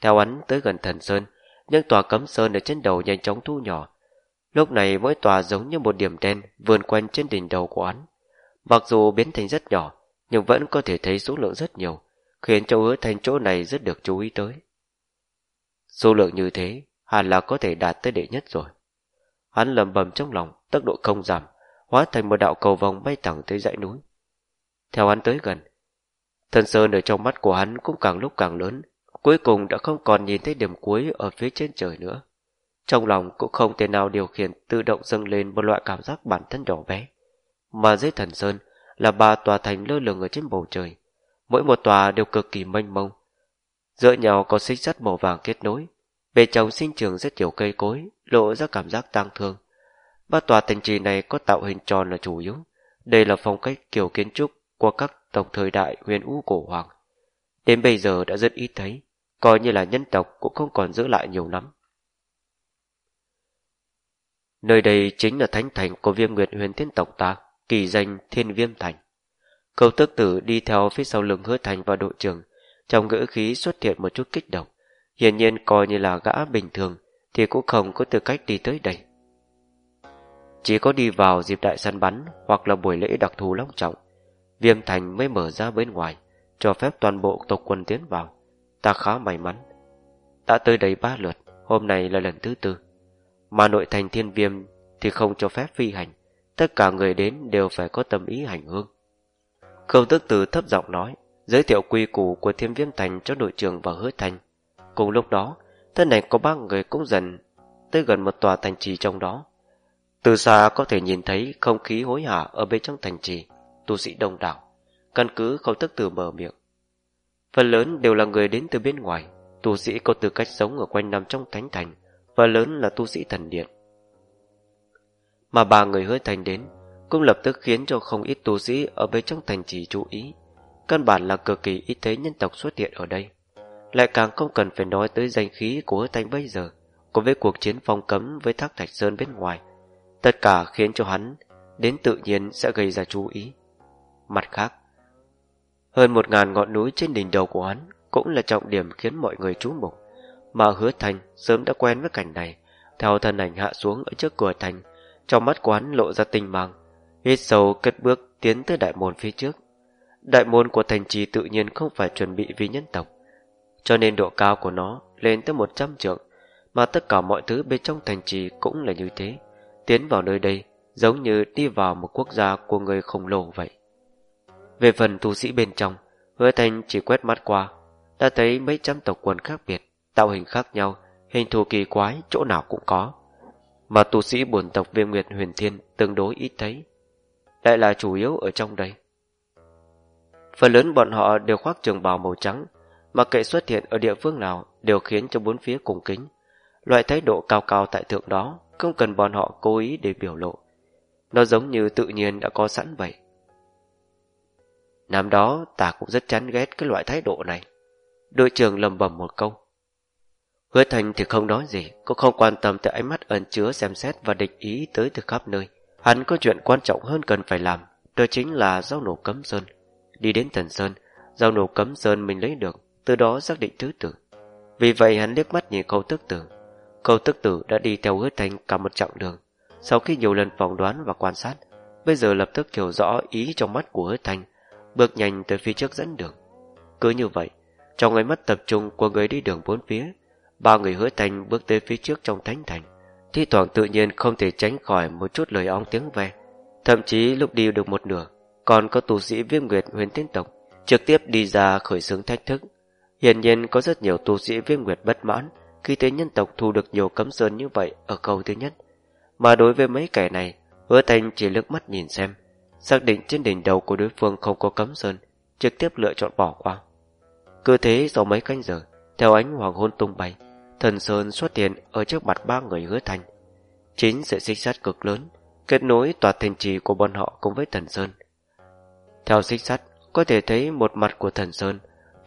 S2: Theo hắn tới gần thần sơn, những tòa cấm sơn ở trên đầu nhanh chóng thu nhỏ. Lúc này mỗi tòa giống như một điểm đen vườn quanh trên đỉnh đầu của hắn. Mặc dù biến thành rất nhỏ, nhưng vẫn có thể thấy số lượng rất nhiều, khiến cho hứa thành chỗ này rất được chú ý tới. Số lượng như thế, hẳn là có thể đạt tới đệ nhất rồi. Hắn lầm bầm trong lòng, tốc độ không giảm, hóa thành một đạo cầu vòng bay thẳng tới dãy núi. Theo hắn tới gần, thân sơn ở trong mắt của hắn cũng càng lúc càng lớn, Cuối cùng đã không còn nhìn thấy điểm cuối ở phía trên trời nữa. Trong lòng cũng không thể nào điều khiển tự động dâng lên một loại cảm giác bản thân nhỏ bé. Mà dưới thần sơn là ba tòa thành lơ lửng ở trên bầu trời, mỗi một tòa đều cực kỳ mênh mông. Giữa nhau có xích sắt màu vàng kết nối, về trồng sinh trường rất nhiều cây cối, lộ ra cảm giác tang thương. Ba tòa thành trì này có tạo hình tròn là chủ yếu. Đây là phong cách kiểu kiến trúc của các tộc thời đại huyền u cổ hoàng. Đến bây giờ đã rất ít thấy, coi như là nhân tộc cũng không còn giữ lại nhiều lắm. Nơi đây chính là thánh thành của viêm nguyệt huyền thiên tộc ta, kỳ danh thiên viêm thành. Câu tức tử đi theo phía sau lưng hứa thành và đội trưởng, trong ngữ khí xuất hiện một chút kích động. Hiển nhiên coi như là gã bình thường, thì cũng không có tư cách đi tới đây. Chỉ có đi vào dịp đại săn bắn hoặc là buổi lễ đặc thù long trọng, viêm thành mới mở ra bên ngoài, cho phép toàn bộ tộc quân tiến vào. Ta khá may mắn. Đã tới đây ba lượt, hôm nay là lần thứ tư. Mà nội thành thiên viêm thì không cho phép phi hành, tất cả người đến đều phải có tâm ý hành hương. Khâu tức từ thấp giọng nói, giới thiệu quy củ của thiên viêm thành cho đội trưởng và hứa thành. Cùng lúc đó, thân ảnh có ba người cũng dần tới gần một tòa thành trì trong đó. Từ xa có thể nhìn thấy không khí hối hả ở bên trong thành trì, tu sĩ đông đảo. Căn cứ không tức từ mở miệng. Phần lớn đều là người đến từ bên ngoài, tu sĩ có tư cách sống ở quanh nằm trong thánh thành, và lớn là tu sĩ thần điện. Mà ba người hứa thành đến, cũng lập tức khiến cho không ít tu sĩ ở bên trong thành trì chú ý. Căn bản là cực kỳ ít thấy nhân tộc xuất hiện ở đây. Lại càng không cần phải nói tới danh khí của hứa thành bây giờ, cùng với cuộc chiến phong cấm với thác thạch sơn bên ngoài. Tất cả khiến cho hắn đến tự nhiên sẽ gây ra chú ý. Mặt khác, hơn một ngàn ngọn núi trên đỉnh đầu của hắn cũng là trọng điểm khiến mọi người chú mục. Mà hứa thành sớm đã quen với cảnh này, theo thân ảnh hạ xuống ở trước cửa thành, trong mắt quán lộ ra tinh mang, hít sâu cất bước tiến tới đại môn phía trước. Đại môn của thành trì tự nhiên không phải chuẩn bị vì nhân tộc, cho nên độ cao của nó lên tới 100 trượng, mà tất cả mọi thứ bên trong thành trì cũng là như thế. Tiến vào nơi đây giống như đi vào một quốc gia của người khổng lồ vậy. Về phần tu sĩ bên trong, hứa thanh chỉ quét mắt qua, đã thấy mấy trăm tộc quần khác biệt, tạo hình khác nhau, hình thù kỳ quái chỗ nào cũng có. Mà tu sĩ bổn tộc viêm nguyệt huyền thiên tương đối ít thấy, lại là chủ yếu ở trong đây. Phần lớn bọn họ đều khoác trường bào màu trắng, mà kệ xuất hiện ở địa phương nào đều khiến cho bốn phía cùng kính. Loại thái độ cao cao tại thượng đó không cần bọn họ cố ý để biểu lộ. Nó giống như tự nhiên đã có sẵn vậy. Năm đó ta cũng rất chán ghét cái loại thái độ này. Đội trưởng lầm bầm một câu. Hứa thành thì không nói gì, cũng không quan tâm tới ánh mắt ẩn chứa xem xét và địch ý tới từ khắp nơi. Hắn có chuyện quan trọng hơn cần phải làm, đó chính là giao nổ cấm sơn. Đi đến thần sơn, giao nổ cấm sơn mình lấy được, từ đó xác định thứ tự. Vì vậy hắn liếc mắt nhìn câu tức tử. Câu tức tử đã đi theo hứa thành cả một chặng đường. Sau khi nhiều lần phỏng đoán và quan sát, bây giờ lập tức hiểu rõ ý trong mắt của hứa thành, bước nhanh tới phía trước dẫn đường. Cứ như vậy, trong ánh mắt tập trung của người đi đường bốn phía, ba người hứa thành bước tới phía trước trong thánh thành. Thi thoảng tự nhiên không thể tránh khỏi một chút lời ong tiếng ve. Thậm chí lúc đi được một nửa, còn có tù sĩ viêm nguyệt huyền tiến tộc trực tiếp đi ra khởi xướng thách thức. Hiển nhiên có rất nhiều tu sĩ viêm nguyệt bất mãn khi thấy nhân tộc thu được nhiều cấm sơn như vậy ở câu thứ nhất. Mà đối với mấy kẻ này, hứa thành chỉ lướt mắt nhìn xem, xác định trên đỉnh đầu của đối phương không có cấm sơn, trực tiếp lựa chọn bỏ qua. Cứ thế sau mấy canh giờ, theo ánh hoàng hôn tung bay, thần sơn xuất hiện ở trước mặt ba người hứa thành. Chính sự xích sắt cực lớn, kết nối tòa thành trì của bọn họ cùng với thần sơn. Theo xích sắt, có thể thấy một mặt của thần sơn,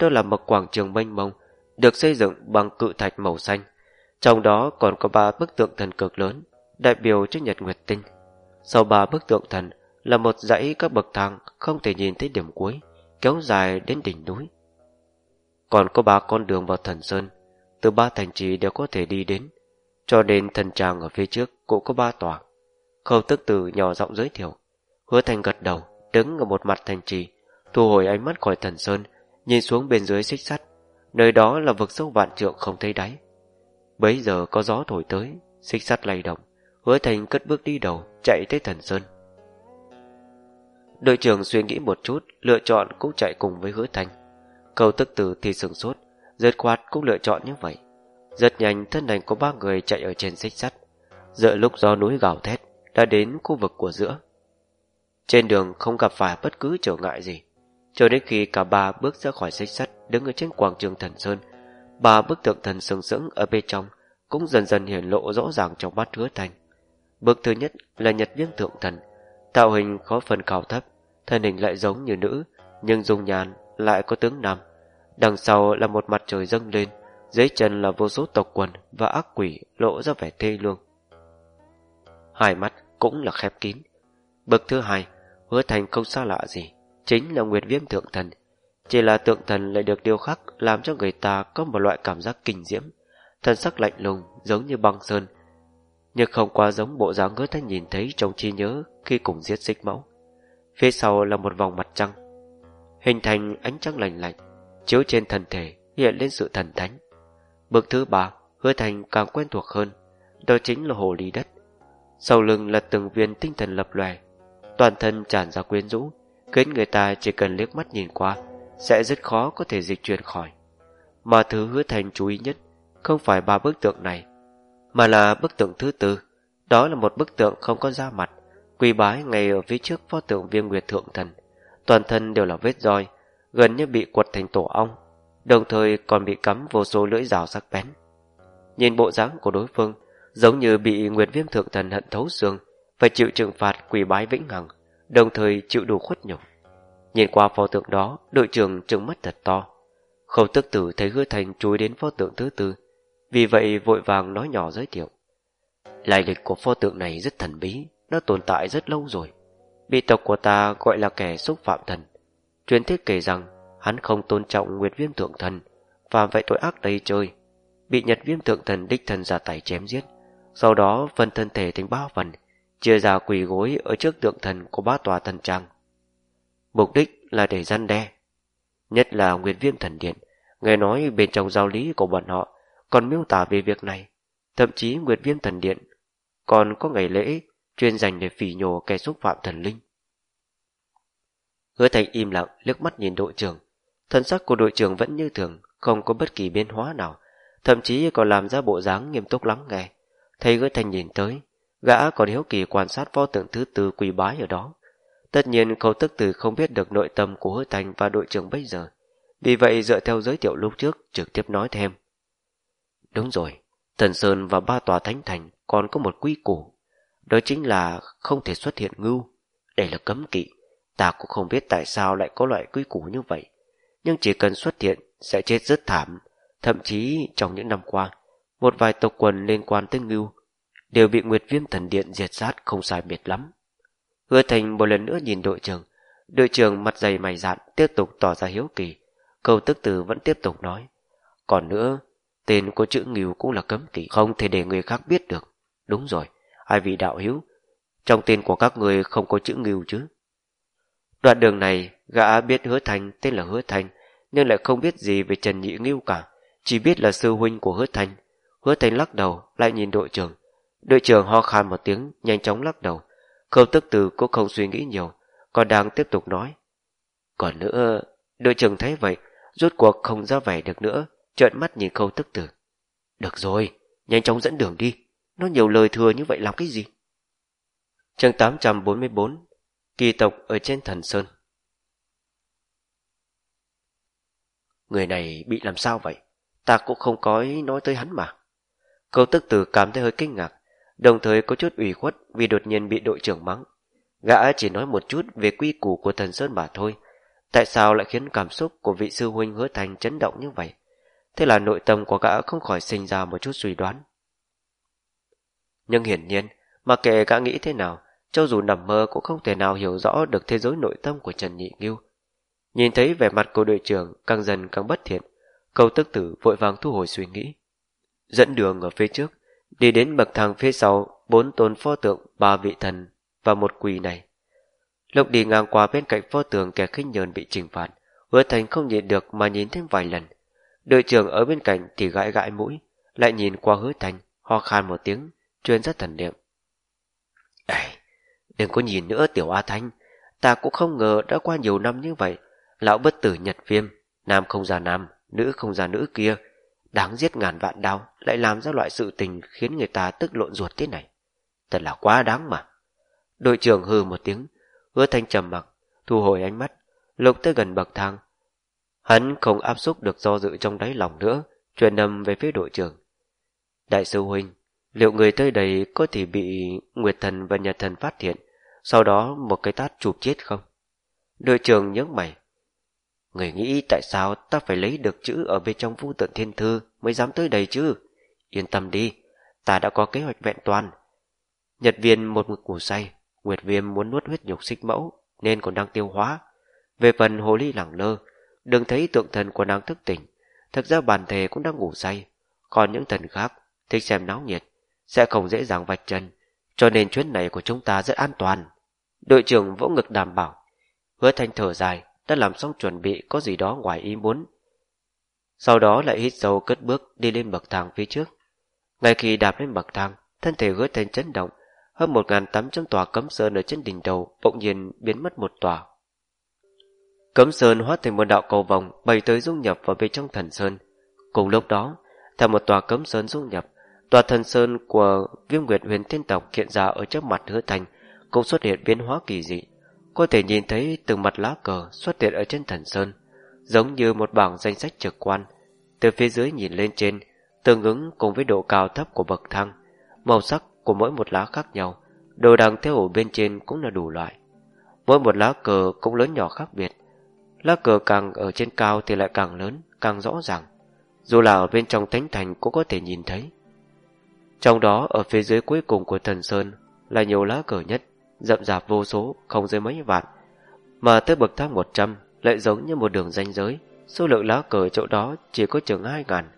S2: đó là một quảng trường mênh mông, được xây dựng bằng cự thạch màu xanh. Trong đó còn có ba bức tượng thần cực lớn, đại biểu cho nhật nguyệt tinh. Sau ba bức tượng thần là một dãy các bậc thang không thể nhìn thấy điểm cuối, kéo dài đến đỉnh núi. Còn có ba con đường vào thần sơn, từ ba thành trì đều có thể đi đến, cho nên thần tràng ở phía trước cũng có ba tòa. Khâu tức từ nhỏ giọng giới thiệu, hứa thành gật đầu, đứng ở một mặt thành trì, thu hồi ánh mắt khỏi thần sơn, nhìn xuống bên dưới xích sắt, nơi đó là vực sâu vạn trượng không thấy đáy. Bấy giờ có gió thổi tới, xích sắt lay động, hứa thành cất bước đi đầu, chạy tới thần sơn. Đội trưởng suy nghĩ một chút, lựa chọn cũng chạy cùng với hứa thành. cầu tức tử thì sừng sốt, dứt khoát cũng lựa chọn như vậy. Rất nhanh thân ảnh có ba người chạy ở trên xích sắt. Giữa lúc gió núi gào thét, đã đến khu vực của giữa. Trên đường không gặp phải bất cứ trở ngại gì
S1: cho đến khi cả ba bước ra khỏi xích sắt, đứng ở trên quảng trường thần sơn, ba bức tượng thần sừng sững ở bên trong cũng dần dần hiển lộ rõ ràng trong mắt hứa thành bước thứ nhất là nhật viên tượng thần, tạo hình có phần cao thấp, thân hình lại giống như nữ, nhưng dung nhàn lại có tướng nam. Đằng sau là một mặt trời dâng lên, dưới chân là vô số tộc quần và ác quỷ lộ ra vẻ thê lương. Hai mắt cũng là khép kín. Bậc thứ hai, hứa thành không xa lạ gì chính là nguyệt viêm thượng thần. Chỉ là tượng thần lại được điêu khắc làm cho người ta có một loại cảm giác kinh diễm. Thân sắc lạnh lùng, giống như băng sơn, nhưng không quá giống bộ dáng hứa ta nhìn thấy trong trí nhớ khi cùng giết xích mẫu. Phía sau là một vòng mặt trăng, hình thành ánh trăng lành lạnh, chiếu trên thân thể, hiện lên sự thần thánh. Bước thứ ba, hứa thành càng quen thuộc hơn, đó chính là hồ ly đất. Sau lưng là từng viên tinh thần lập lòe toàn thân tràn ra quyến rũ khiến người ta chỉ cần liếc mắt nhìn qua, sẽ rất khó có thể dịch chuyển khỏi. Mà thứ hứa thành chú ý nhất không phải ba bức tượng này, mà là bức tượng thứ tư. Đó là một bức tượng không có da mặt, quỳ bái ngay ở phía trước pho tượng viên nguyệt thượng thần. Toàn thân đều là vết roi, gần như bị quật thành tổ ong, đồng thời còn bị cắm vô số lưỡi rào sắc bén. Nhìn bộ dáng của đối phương, giống như bị nguyệt viêm thượng thần hận thấu xương, phải chịu trừng phạt quỳ bái vĩnh hằng đồng thời chịu đủ khuất nhục. Nhìn qua pho tượng đó, đội trưởng trừng mắt thật to. Khâu tức tử thấy hứa thành chúi đến pho tượng thứ tư, vì vậy vội vàng nói nhỏ giới thiệu. Lai lịch của pho tượng này rất thần bí, nó tồn tại rất lâu rồi. Bị tộc của ta gọi là kẻ xúc phạm thần. Truyền thuyết kể rằng, hắn không tôn trọng nguyệt viêm thượng thần, và vậy tội ác đầy trời. Bị nhật viêm thượng thần đích thần ra tay chém giết, sau đó phân thân thể thành ba phần chia ra quỳ gối ở trước tượng thần của ba tòa thần trang mục đích là để gian đe, nhất là nguyên viêm thần điện, nghe nói bên trong giáo lý của bọn họ còn miêu tả về việc này, thậm chí nguyệt viêm thần điện còn có ngày lễ chuyên dành để phỉ nhổ kẻ xúc phạm thần linh. Hứa thành im lặng, liếc mắt nhìn đội trưởng. Thân sắc của đội trưởng vẫn như thường, không có bất kỳ biến hóa nào, thậm chí còn làm ra bộ dáng nghiêm túc lắng nghe. Thấy hứa thành nhìn tới gã còn hiếu kỳ quan sát pho tượng thứ tư quỳ bái ở đó. Tất nhiên, khâu tức từ không biết được nội tâm của hứa thành và đội trưởng bây giờ. Vì vậy, dựa theo giới thiệu lúc trước, trực tiếp nói thêm. Đúng rồi, thần sơn và ba tòa thánh thành còn có một quy củ. Đó chính là không thể xuất hiện ngưu. Đây là cấm kỵ. Ta cũng không biết tại sao lại có loại quy củ như vậy. Nhưng chỉ cần xuất hiện, sẽ chết rất thảm. Thậm chí, trong những năm qua, một vài tộc quần liên quan tới ngưu đều bị nguyệt viêm thần điện diệt sát không sai biệt lắm. Hứa thành một lần nữa nhìn đội trưởng đội trưởng mặt dày mày dạn tiếp tục tỏ ra hiếu kỳ, câu tức từ vẫn tiếp tục nói, còn nữa, tên có chữ ngưu cũng là cấm kỵ không thể để người khác biết được. Đúng rồi, hai vị đạo hiếu trong tên của các người không có chữ ngưu chứ? Đoạn đường này, gã biết hứa thành tên là hứa thành, nhưng lại không biết gì về trần nhị ngưu cả, chỉ biết là sư huynh của hứa thành. Hứa thành lắc đầu, lại nhìn đội trưởng đội trưởng ho khan một tiếng nhanh chóng lắc đầu. Khâu tức từ cũng không suy nghĩ nhiều còn đang tiếp tục nói. Còn nữa đội trưởng thấy vậy rốt cuộc không ra vẻ được nữa trợn mắt nhìn khâu tức từ. Được rồi nhanh chóng dẫn đường đi. Nó nhiều lời thừa như vậy làm cái gì? Chương 844 Kỳ tộc ở trên thần sơn. Người này bị làm sao vậy? Ta cũng không có ý nói tới hắn mà. Câu tức tử cảm thấy hơi kinh ngạc, đồng thời có chút ủy khuất vì đột nhiên bị đội trưởng mắng. Gã chỉ nói một chút về quy củ của thần Sơn bà thôi. Tại sao lại khiến cảm xúc của vị sư huynh hứa thành chấn động như vậy? Thế là nội tâm của gã không khỏi sinh ra một chút suy đoán. Nhưng hiển nhiên, mà kệ gã nghĩ thế nào, cho dù nằm mơ cũng không thể nào hiểu rõ được thế giới nội tâm của Trần Nhị Nghiêu. Nhìn thấy vẻ mặt của đội trưởng càng dần càng bất thiện, câu tức tử vội vàng thu hồi suy nghĩ. Dẫn đường ở phía trước, đi đến bậc thang phía sau, bốn tôn pho tượng, ba vị thần và một quỳ này. Lúc đi ngang qua bên cạnh pho tượng kẻ khinh nhờn bị trừng phạt, hứa thành không nhịn được mà nhìn thêm vài lần. Đội trưởng ở bên cạnh thì gãi gãi mũi, lại nhìn qua hứa thành, ho khan một tiếng, chuyên rất thần niệm. Ê đừng có nhìn nữa tiểu A Thanh, ta cũng không ngờ đã qua nhiều năm như vậy, lão bất tử nhật viêm, nam không ra nam, nữ không ra nữ kia, đáng giết ngàn vạn đau, lại làm ra loại sự tình khiến người ta tức lộn ruột thế này. Thật là quá đáng mà. Đội trưởng hừ một tiếng, hứa thanh trầm mặc, thu hồi ánh mắt,
S2: lục tới gần bậc thang, hắn không áp xúc được do dự trong đáy lòng nữa, truyền âm về phía đội trưởng. Đại sư Huynh, liệu người tới đây có thể bị Nguyệt Thần và Nhật Thần phát hiện, sau đó một cái tát chụp chết không? Đội trưởng nhớ mày. Người nghĩ tại sao ta phải lấy được chữ ở bên trong vũ tận thiên thư mới dám tới đây chứ? Yên tâm đi, ta đã có kế hoạch vẹn toàn. Nhật viên một mực ngủ say, Nguyệt viêm muốn nuốt huyết nhục xích mẫu, nên còn đang tiêu hóa. Về phần hồ ly lẳng lơ, đừng thấy tượng thần của nàng thức tỉnh, thực ra bản thể cũng đang ngủ say. Còn những thần khác, thích xem náo nhiệt, sẽ không dễ dàng vạch chân, cho nên chuyến này của chúng ta rất an toàn. Đội trưởng vỗ ngực đảm bảo. Hứa thanh thở dài, đã làm xong chuẩn bị có gì đó ngoài ý muốn. Sau đó lại hít sâu cất bước đi lên bậc thang phía trước. Ngay khi đạp lên bậc thang, thân thể gỡ tên chấn động, hơn một ngàn tám trăm tòa cấm sơn ở trên đỉnh đầu bỗng nhiên biến mất một tòa. Cấm sơn hóa thành một đạo cầu vòng bay tới dung nhập vào bên trong thần sơn. Cùng lúc đó, theo một tòa cấm sơn dung nhập, tòa thần sơn của viêm nguyệt huyền thiên tộc hiện ra ở trước mặt hứa thành cũng xuất hiện biến hóa kỳ dị. Có thể nhìn thấy từng mặt lá cờ xuất hiện ở trên thần sơn, giống như một bảng danh sách trực quan. Từ phía dưới nhìn lên trên, tương ứng cùng với độ cao thấp của bậc thang, màu sắc của mỗi một lá khác nhau, đồ đằng theo ổ bên trên cũng là đủ loại. Mỗi một lá cờ cũng lớn nhỏ khác biệt. Lá cờ càng ở trên cao thì lại càng lớn, càng rõ ràng. Dù là ở bên trong thánh thành cũng có thể nhìn thấy. Trong đó ở phía dưới cuối cùng của thần sơn là nhiều lá cờ nhất, rậm rạp vô số, không dưới mấy vạn. Mà tới bậc thang 100 lại giống như một đường ranh giới, số lượng lá cờ chỗ đó chỉ có chừng 2 ngàn.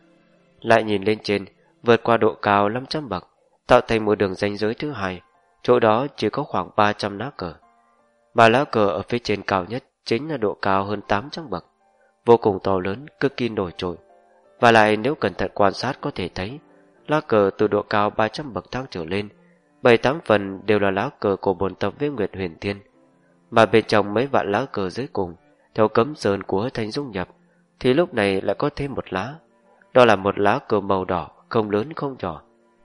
S2: Lại nhìn lên trên, vượt qua độ cao 500 bậc, tạo thành một đường ranh giới thứ hai, chỗ đó chỉ có khoảng 300 lá cờ. Mà lá cờ ở phía trên cao nhất chính là độ cao hơn 800 bậc, vô cùng to lớn, cực kỳ nổi trội. Và lại nếu cẩn thận quan sát có thể thấy, lá cờ từ độ cao 300 bậc thang trở lên, bảy tám phần đều là lá cờ của bồn tập với Nguyệt Huyền Thiên, mà bên trong mấy vạn lá cờ dưới cùng, theo cấm sơn của thanh dung nhập, thì lúc này lại có thêm một lá. Đó là một lá cờ màu đỏ, không lớn không nhỏ,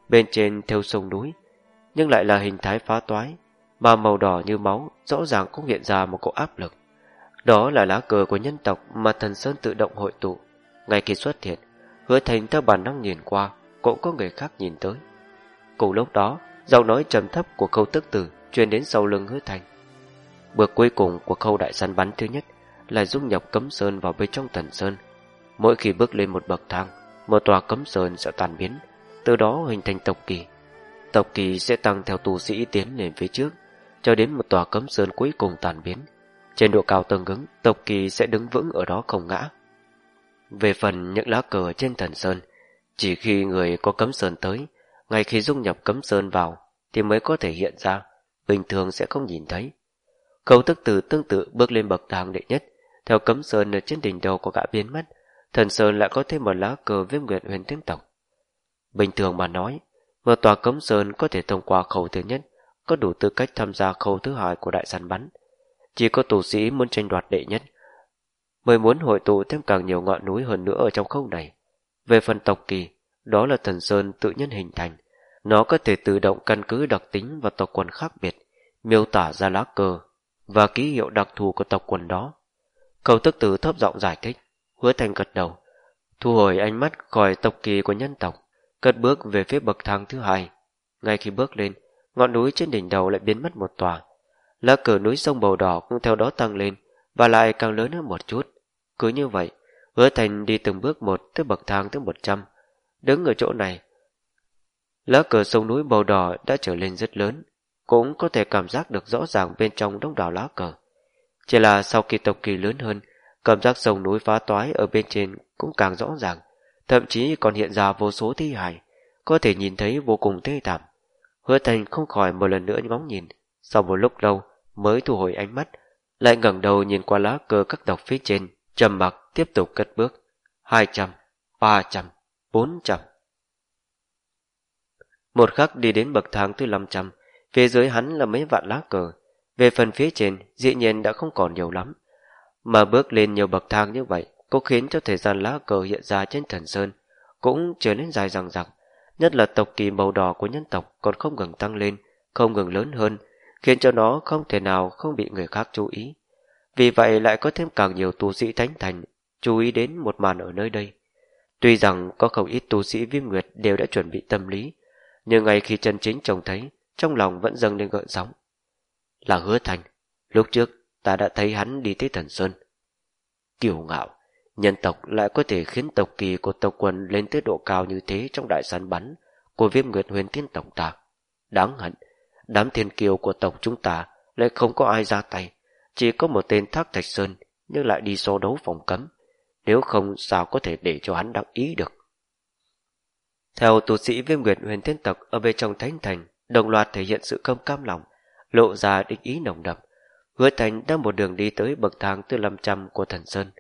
S2: bên trên theo sông núi, nhưng lại là hình thái phá toái, mà màu đỏ như máu rõ ràng cũng hiện ra một cỗ áp lực. Đó là lá cờ của nhân tộc mà thần Sơn tự động hội tụ. Ngay khi xuất hiện, hứa thành theo bản năng nhìn qua, cũng có người khác nhìn tới. Cùng lúc đó, giọng nói trầm thấp của khâu tức tử truyền đến sau lưng hứa thành. Bước cuối cùng của khâu đại săn bắn thứ nhất là dung nhập cấm sơn vào bên trong thần sơn. Mỗi khi bước lên một bậc thang, một tòa cấm sơn sẽ tàn biến, từ đó hình thành tộc kỳ. Tộc kỳ sẽ tăng theo tu sĩ tiến lên phía trước, cho đến một tòa cấm sơn cuối cùng tàn biến. Trên độ cao tương ứng, tộc kỳ sẽ đứng vững ở đó không ngã. Về phần những lá cờ trên thần sơn, chỉ khi người có cấm sơn tới, ngay khi dung nhập cấm sơn vào, thì mới có thể hiện ra, bình thường sẽ không nhìn thấy. Khâu tức tử tương tự bước lên bậc thang đệ nhất, theo cấm sơn ở trên đỉnh đầu của gã biến mất, thần sơn lại có thêm một lá cờ viêm nguyện huyền tiếng tộc. Bình thường mà nói, một tòa cấm sơn có thể thông qua khẩu thứ nhất, có đủ tư cách tham gia khâu thứ hai của đại săn bắn. Chỉ có tù sĩ muốn tranh đoạt đệ nhất, mới muốn hội tụ thêm càng nhiều ngọn núi hơn nữa ở trong khâu này. Về phần tộc kỳ, đó là thần sơn tự nhiên hình thành. Nó có thể tự động căn cứ đặc tính và tộc quần khác biệt, miêu tả ra lá cờ và ký hiệu đặc thù của tộc quần đó. Cầu tức tử thấp giọng giải thích, hứa thành gật đầu, thu hồi ánh mắt khỏi tộc kỳ của nhân tộc, cất bước về phía bậc thang thứ hai. Ngay khi bước lên, ngọn núi trên đỉnh đầu lại biến mất một tòa. Lá cờ núi sông bầu đỏ cũng theo đó tăng lên và lại càng lớn hơn một chút. Cứ như vậy, hứa thành đi từng bước một tới bậc thang thứ một trăm Đứng ở chỗ này, lá cờ sông núi màu đỏ đã trở lên rất lớn, cũng có thể cảm giác được rõ ràng bên trong đông đảo lá cờ. Chỉ là sau khi tộc kỳ lớn hơn, cảm giác sông núi phá toái ở bên trên cũng càng rõ ràng, thậm chí còn hiện ra vô số thi hài, có thể nhìn thấy vô cùng thê thảm. Hứa thành không khỏi một lần nữa ngóng nhìn, sau một lúc lâu mới thu hồi ánh mắt, lại ngẩng đầu nhìn qua lá cờ các tộc phía trên, trầm mặc tiếp tục cất bước. hai trăm, ba trăm, bốn trăm. Một khắc đi đến bậc thang thứ năm trăm, phía dưới hắn là mấy vạn lá cờ. Về phần phía trên, dĩ nhiên đã không còn nhiều lắm. Mà bước lên nhiều bậc thang như vậy, cũng khiến cho thời gian lá cờ hiện ra trên thần sơn, cũng trở nên dài dằng dặc. Nhất là tộc kỳ màu đỏ của nhân tộc còn không ngừng tăng lên, không ngừng lớn hơn, khiến cho nó không thể nào không bị người khác chú ý.
S1: Vì vậy lại có thêm càng nhiều tu sĩ thánh thành chú ý đến một màn ở nơi đây. Tuy rằng có không ít tu sĩ viêm nguyệt đều đã chuẩn bị tâm lý, nhưng ngay khi chân chính trông thấy, trong lòng vẫn dâng lên gợn sóng. Là hứa thành, lúc trước ta đã thấy hắn đi tới thần sơn. Kiều ngạo, nhân tộc lại có thể khiến tộc kỳ của tộc quân lên tới độ cao như thế trong đại săn bắn của viêm nguyệt huyền thiên tổng ta. Đáng hận, đám thiên kiều của tộc chúng ta lại không có ai ra tay, chỉ có một tên thác thạch sơn nhưng lại đi so đấu phòng cấm. Nếu không sao có thể để cho hắn đắc ý được. Theo tu sĩ viêm nguyệt huyền thiên tộc ở bên trong thánh thành, đồng loạt thể hiện sự không cam lòng, lộ ra định ý nồng đậm. Hứa thành đang một đường đi tới bậc thang từ lâm trăm của thần sơn.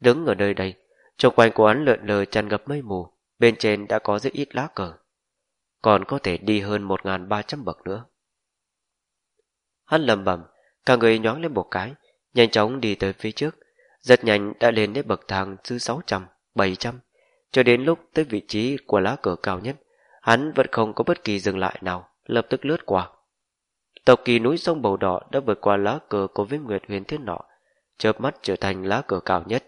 S1: Đứng ở nơi đây, trong quanh của hắn lượn lờ tràn ngập mây mù, bên trên đã có rất ít lá cờ. Còn có thể đi hơn 1.300 bậc nữa. Hắn lầm bầm, cả người nhón lên một cái, nhanh chóng đi tới phía trước, rất nhanh đã lên đến bậc thang thứ 600, 700, cho đến lúc tới vị trí của lá cờ cao nhất, hắn vẫn không có bất kỳ dừng lại nào, lập tức lướt qua. Tộc kỳ núi sông bầu đỏ đã vượt qua lá cờ của viêm nguyệt huyền thiên nọ, chớp mắt trở thành lá cờ cao nhất,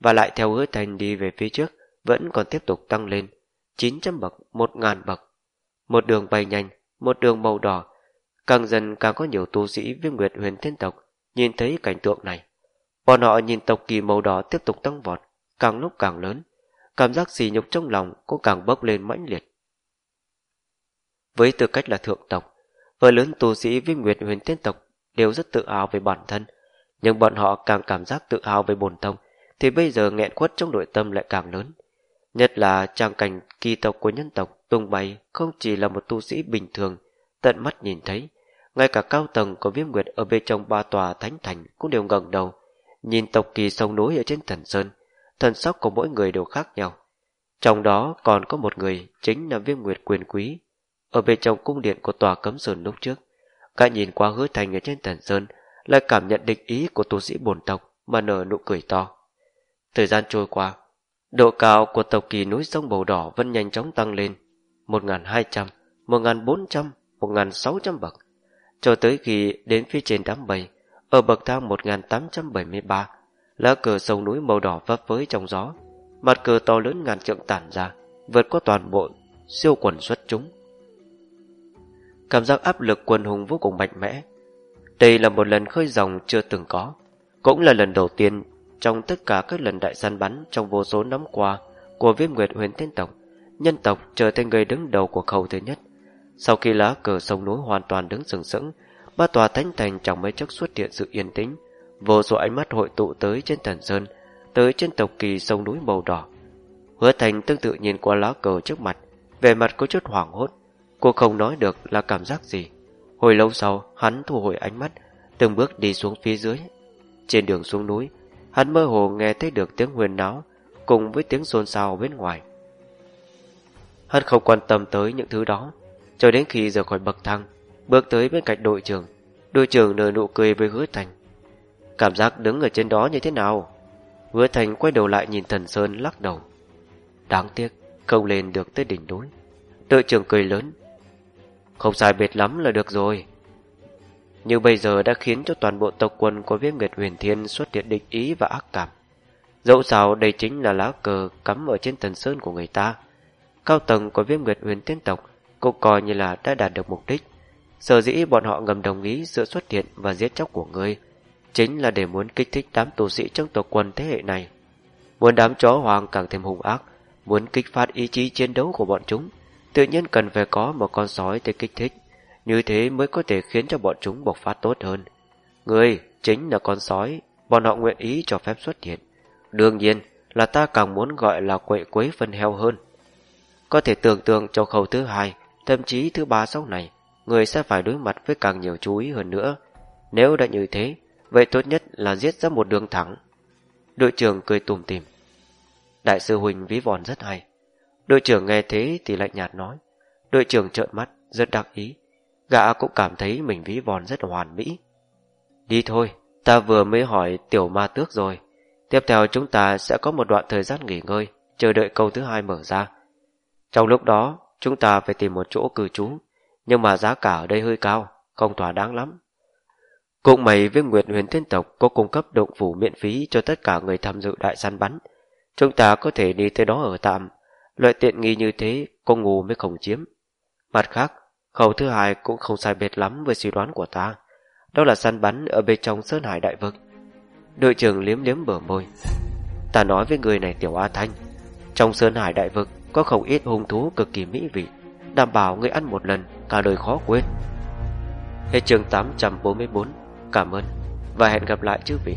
S1: và lại theo hứa thành đi về phía trước, vẫn còn tiếp tục tăng lên, 900 bậc, 1000 bậc. Một đường bay nhanh, một đường màu đỏ, càng dần càng có nhiều tu sĩ viêm nguyệt huyền thiên tộc nhìn thấy cảnh tượng này. Bọn họ nhìn tộc kỳ màu đỏ tiếp tục tăng vọt, càng lúc càng lớn, cảm giác xì nhục trong lòng cũng càng bốc lên mãnh liệt. Với tư cách là thượng tộc, phần lớn tu sĩ viêm nguyệt huyền tiên tộc đều rất tự hào về bản thân, nhưng bọn họ càng cảm giác tự hào về bồn tông, thì bây giờ nghẹn quất trong nội tâm lại càng lớn. Nhất là trang cảnh kỳ tộc của nhân tộc tung bay không chỉ là một tu sĩ bình thường, tận mắt nhìn thấy, ngay cả cao tầng của viêm nguyệt ở bên trong ba tòa thánh thành cũng đều ngẩng đầu, nhìn tộc kỳ sông núi ở trên thần sơn, thần sắc của mỗi người đều khác nhau. Trong đó còn có một người chính là viêm nguyệt quyền quý, ở bên trong cung điện của tòa cấm sơn lúc trước. Cả nhìn qua hứa thành ở trên thần sơn, lại cảm nhận địch ý của tu sĩ bồn tộc mà nở nụ cười to. Thời gian trôi qua, độ cao của tộc kỳ núi sông bầu đỏ vẫn nhanh chóng tăng lên, 1.200, 1.400, 1.600 bậc, cho tới khi đến phía trên đám bầy, ở bậc thang 1873, lá cờ sông núi màu đỏ vấp với trong gió, mặt cờ to lớn ngàn trượng tản ra, vượt qua toàn bộ siêu quần xuất chúng. Cảm giác áp lực quần hùng vô cùng mạnh mẽ. Đây là một lần khơi dòng chưa từng có, cũng là lần đầu tiên trong tất cả các lần đại săn bắn trong vô số năm qua của viêm nguyệt huyền thiên tộc, nhân tộc trở thành người đứng đầu của khẩu thứ nhất. Sau khi lá cờ sông núi hoàn toàn đứng sừng sững, ba tòa thánh thành chẳng mấy chốc xuất hiện sự yên tĩnh, vô số ánh mắt hội tụ tới trên thần sơn, tới trên tộc kỳ sông núi màu đỏ. Hứa thành tương tự nhìn qua lá cờ trước mặt, về mặt có chút hoảng hốt, cô không nói được là cảm giác gì. Hồi lâu sau, hắn thu hồi ánh mắt, từng bước đi xuống phía dưới. Trên đường xuống núi, hắn mơ hồ nghe thấy được tiếng huyền náo, cùng với tiếng xôn xao bên ngoài. Hắn không quan tâm tới những thứ đó, cho đến khi rời khỏi bậc thang, bước tới bên cạnh đội trưởng. Đội trưởng nở nụ cười với hứa thành. Cảm giác đứng ở trên đó như thế nào? Hứa thành quay đầu lại nhìn thần Sơn lắc đầu. Đáng tiếc, không lên được tới đỉnh núi. Đội trưởng cười lớn. Không sai biệt lắm là được rồi. Như bây giờ đã khiến cho toàn bộ tộc quân của viêm nguyệt huyền thiên xuất hiện địch ý và ác cảm. Dẫu sao đây chính là lá cờ cắm ở trên thần sơn của người ta. Cao tầng của viêm nguyệt huyền tiên tộc cũng coi như là đã đạt được mục đích. Sở dĩ bọn họ ngầm đồng ý sự xuất hiện và giết chóc của ngươi chính là để muốn kích thích đám tù sĩ trong tộc quân thế hệ này. Muốn đám chó hoàng càng thêm hung ác, muốn kích phát ý chí chiến đấu của bọn chúng, tự nhiên cần phải có một con sói để kích thích, như thế mới có thể khiến cho bọn chúng bộc phát tốt hơn. Ngươi chính là con sói, bọn họ nguyện ý cho phép xuất hiện. Đương nhiên là ta càng muốn gọi là quậy quấy phân heo hơn. Có thể tưởng tượng cho khẩu thứ hai, thậm chí thứ ba sau này, người sẽ phải đối mặt với càng nhiều chú ý hơn nữa. Nếu đã như thế, vậy tốt nhất là giết ra một đường thẳng. Đội trưởng cười tùm tìm. Đại sư Huỳnh ví von rất hay. Đội trưởng nghe thế thì lạnh nhạt nói. Đội trưởng trợn mắt, rất đặc ý. Gã cũng cảm thấy mình ví von rất hoàn mỹ. Đi thôi, ta vừa mới hỏi tiểu ma tước rồi. Tiếp theo chúng ta sẽ có một đoạn thời gian nghỉ ngơi, chờ đợi câu thứ hai mở ra. Trong lúc đó, chúng ta phải tìm một chỗ cư trú nhưng mà giá cả ở đây hơi cao, không thỏa đáng lắm. Cũng mày với Nguyệt huyền thiên tộc có cung cấp động phủ miễn phí cho tất cả người tham dự đại săn bắn. Chúng ta có thể đi tới đó ở tạm. Loại tiện nghi như thế, con ngu mới không chiếm. Mặt khác, khẩu thứ hai cũng không sai biệt lắm với suy đoán của ta. Đó là săn bắn ở bên trong Sơn Hải Đại Vực. Đội trưởng liếm liếm bờ môi. Ta nói với người này Tiểu A Thanh, trong Sơn Hải Đại Vực có không ít hung thú cực kỳ mỹ vị, đảm bảo người ăn một lần, cả đời khó quên. Hết chương 844, cảm ơn và hẹn gặp lại chư vị.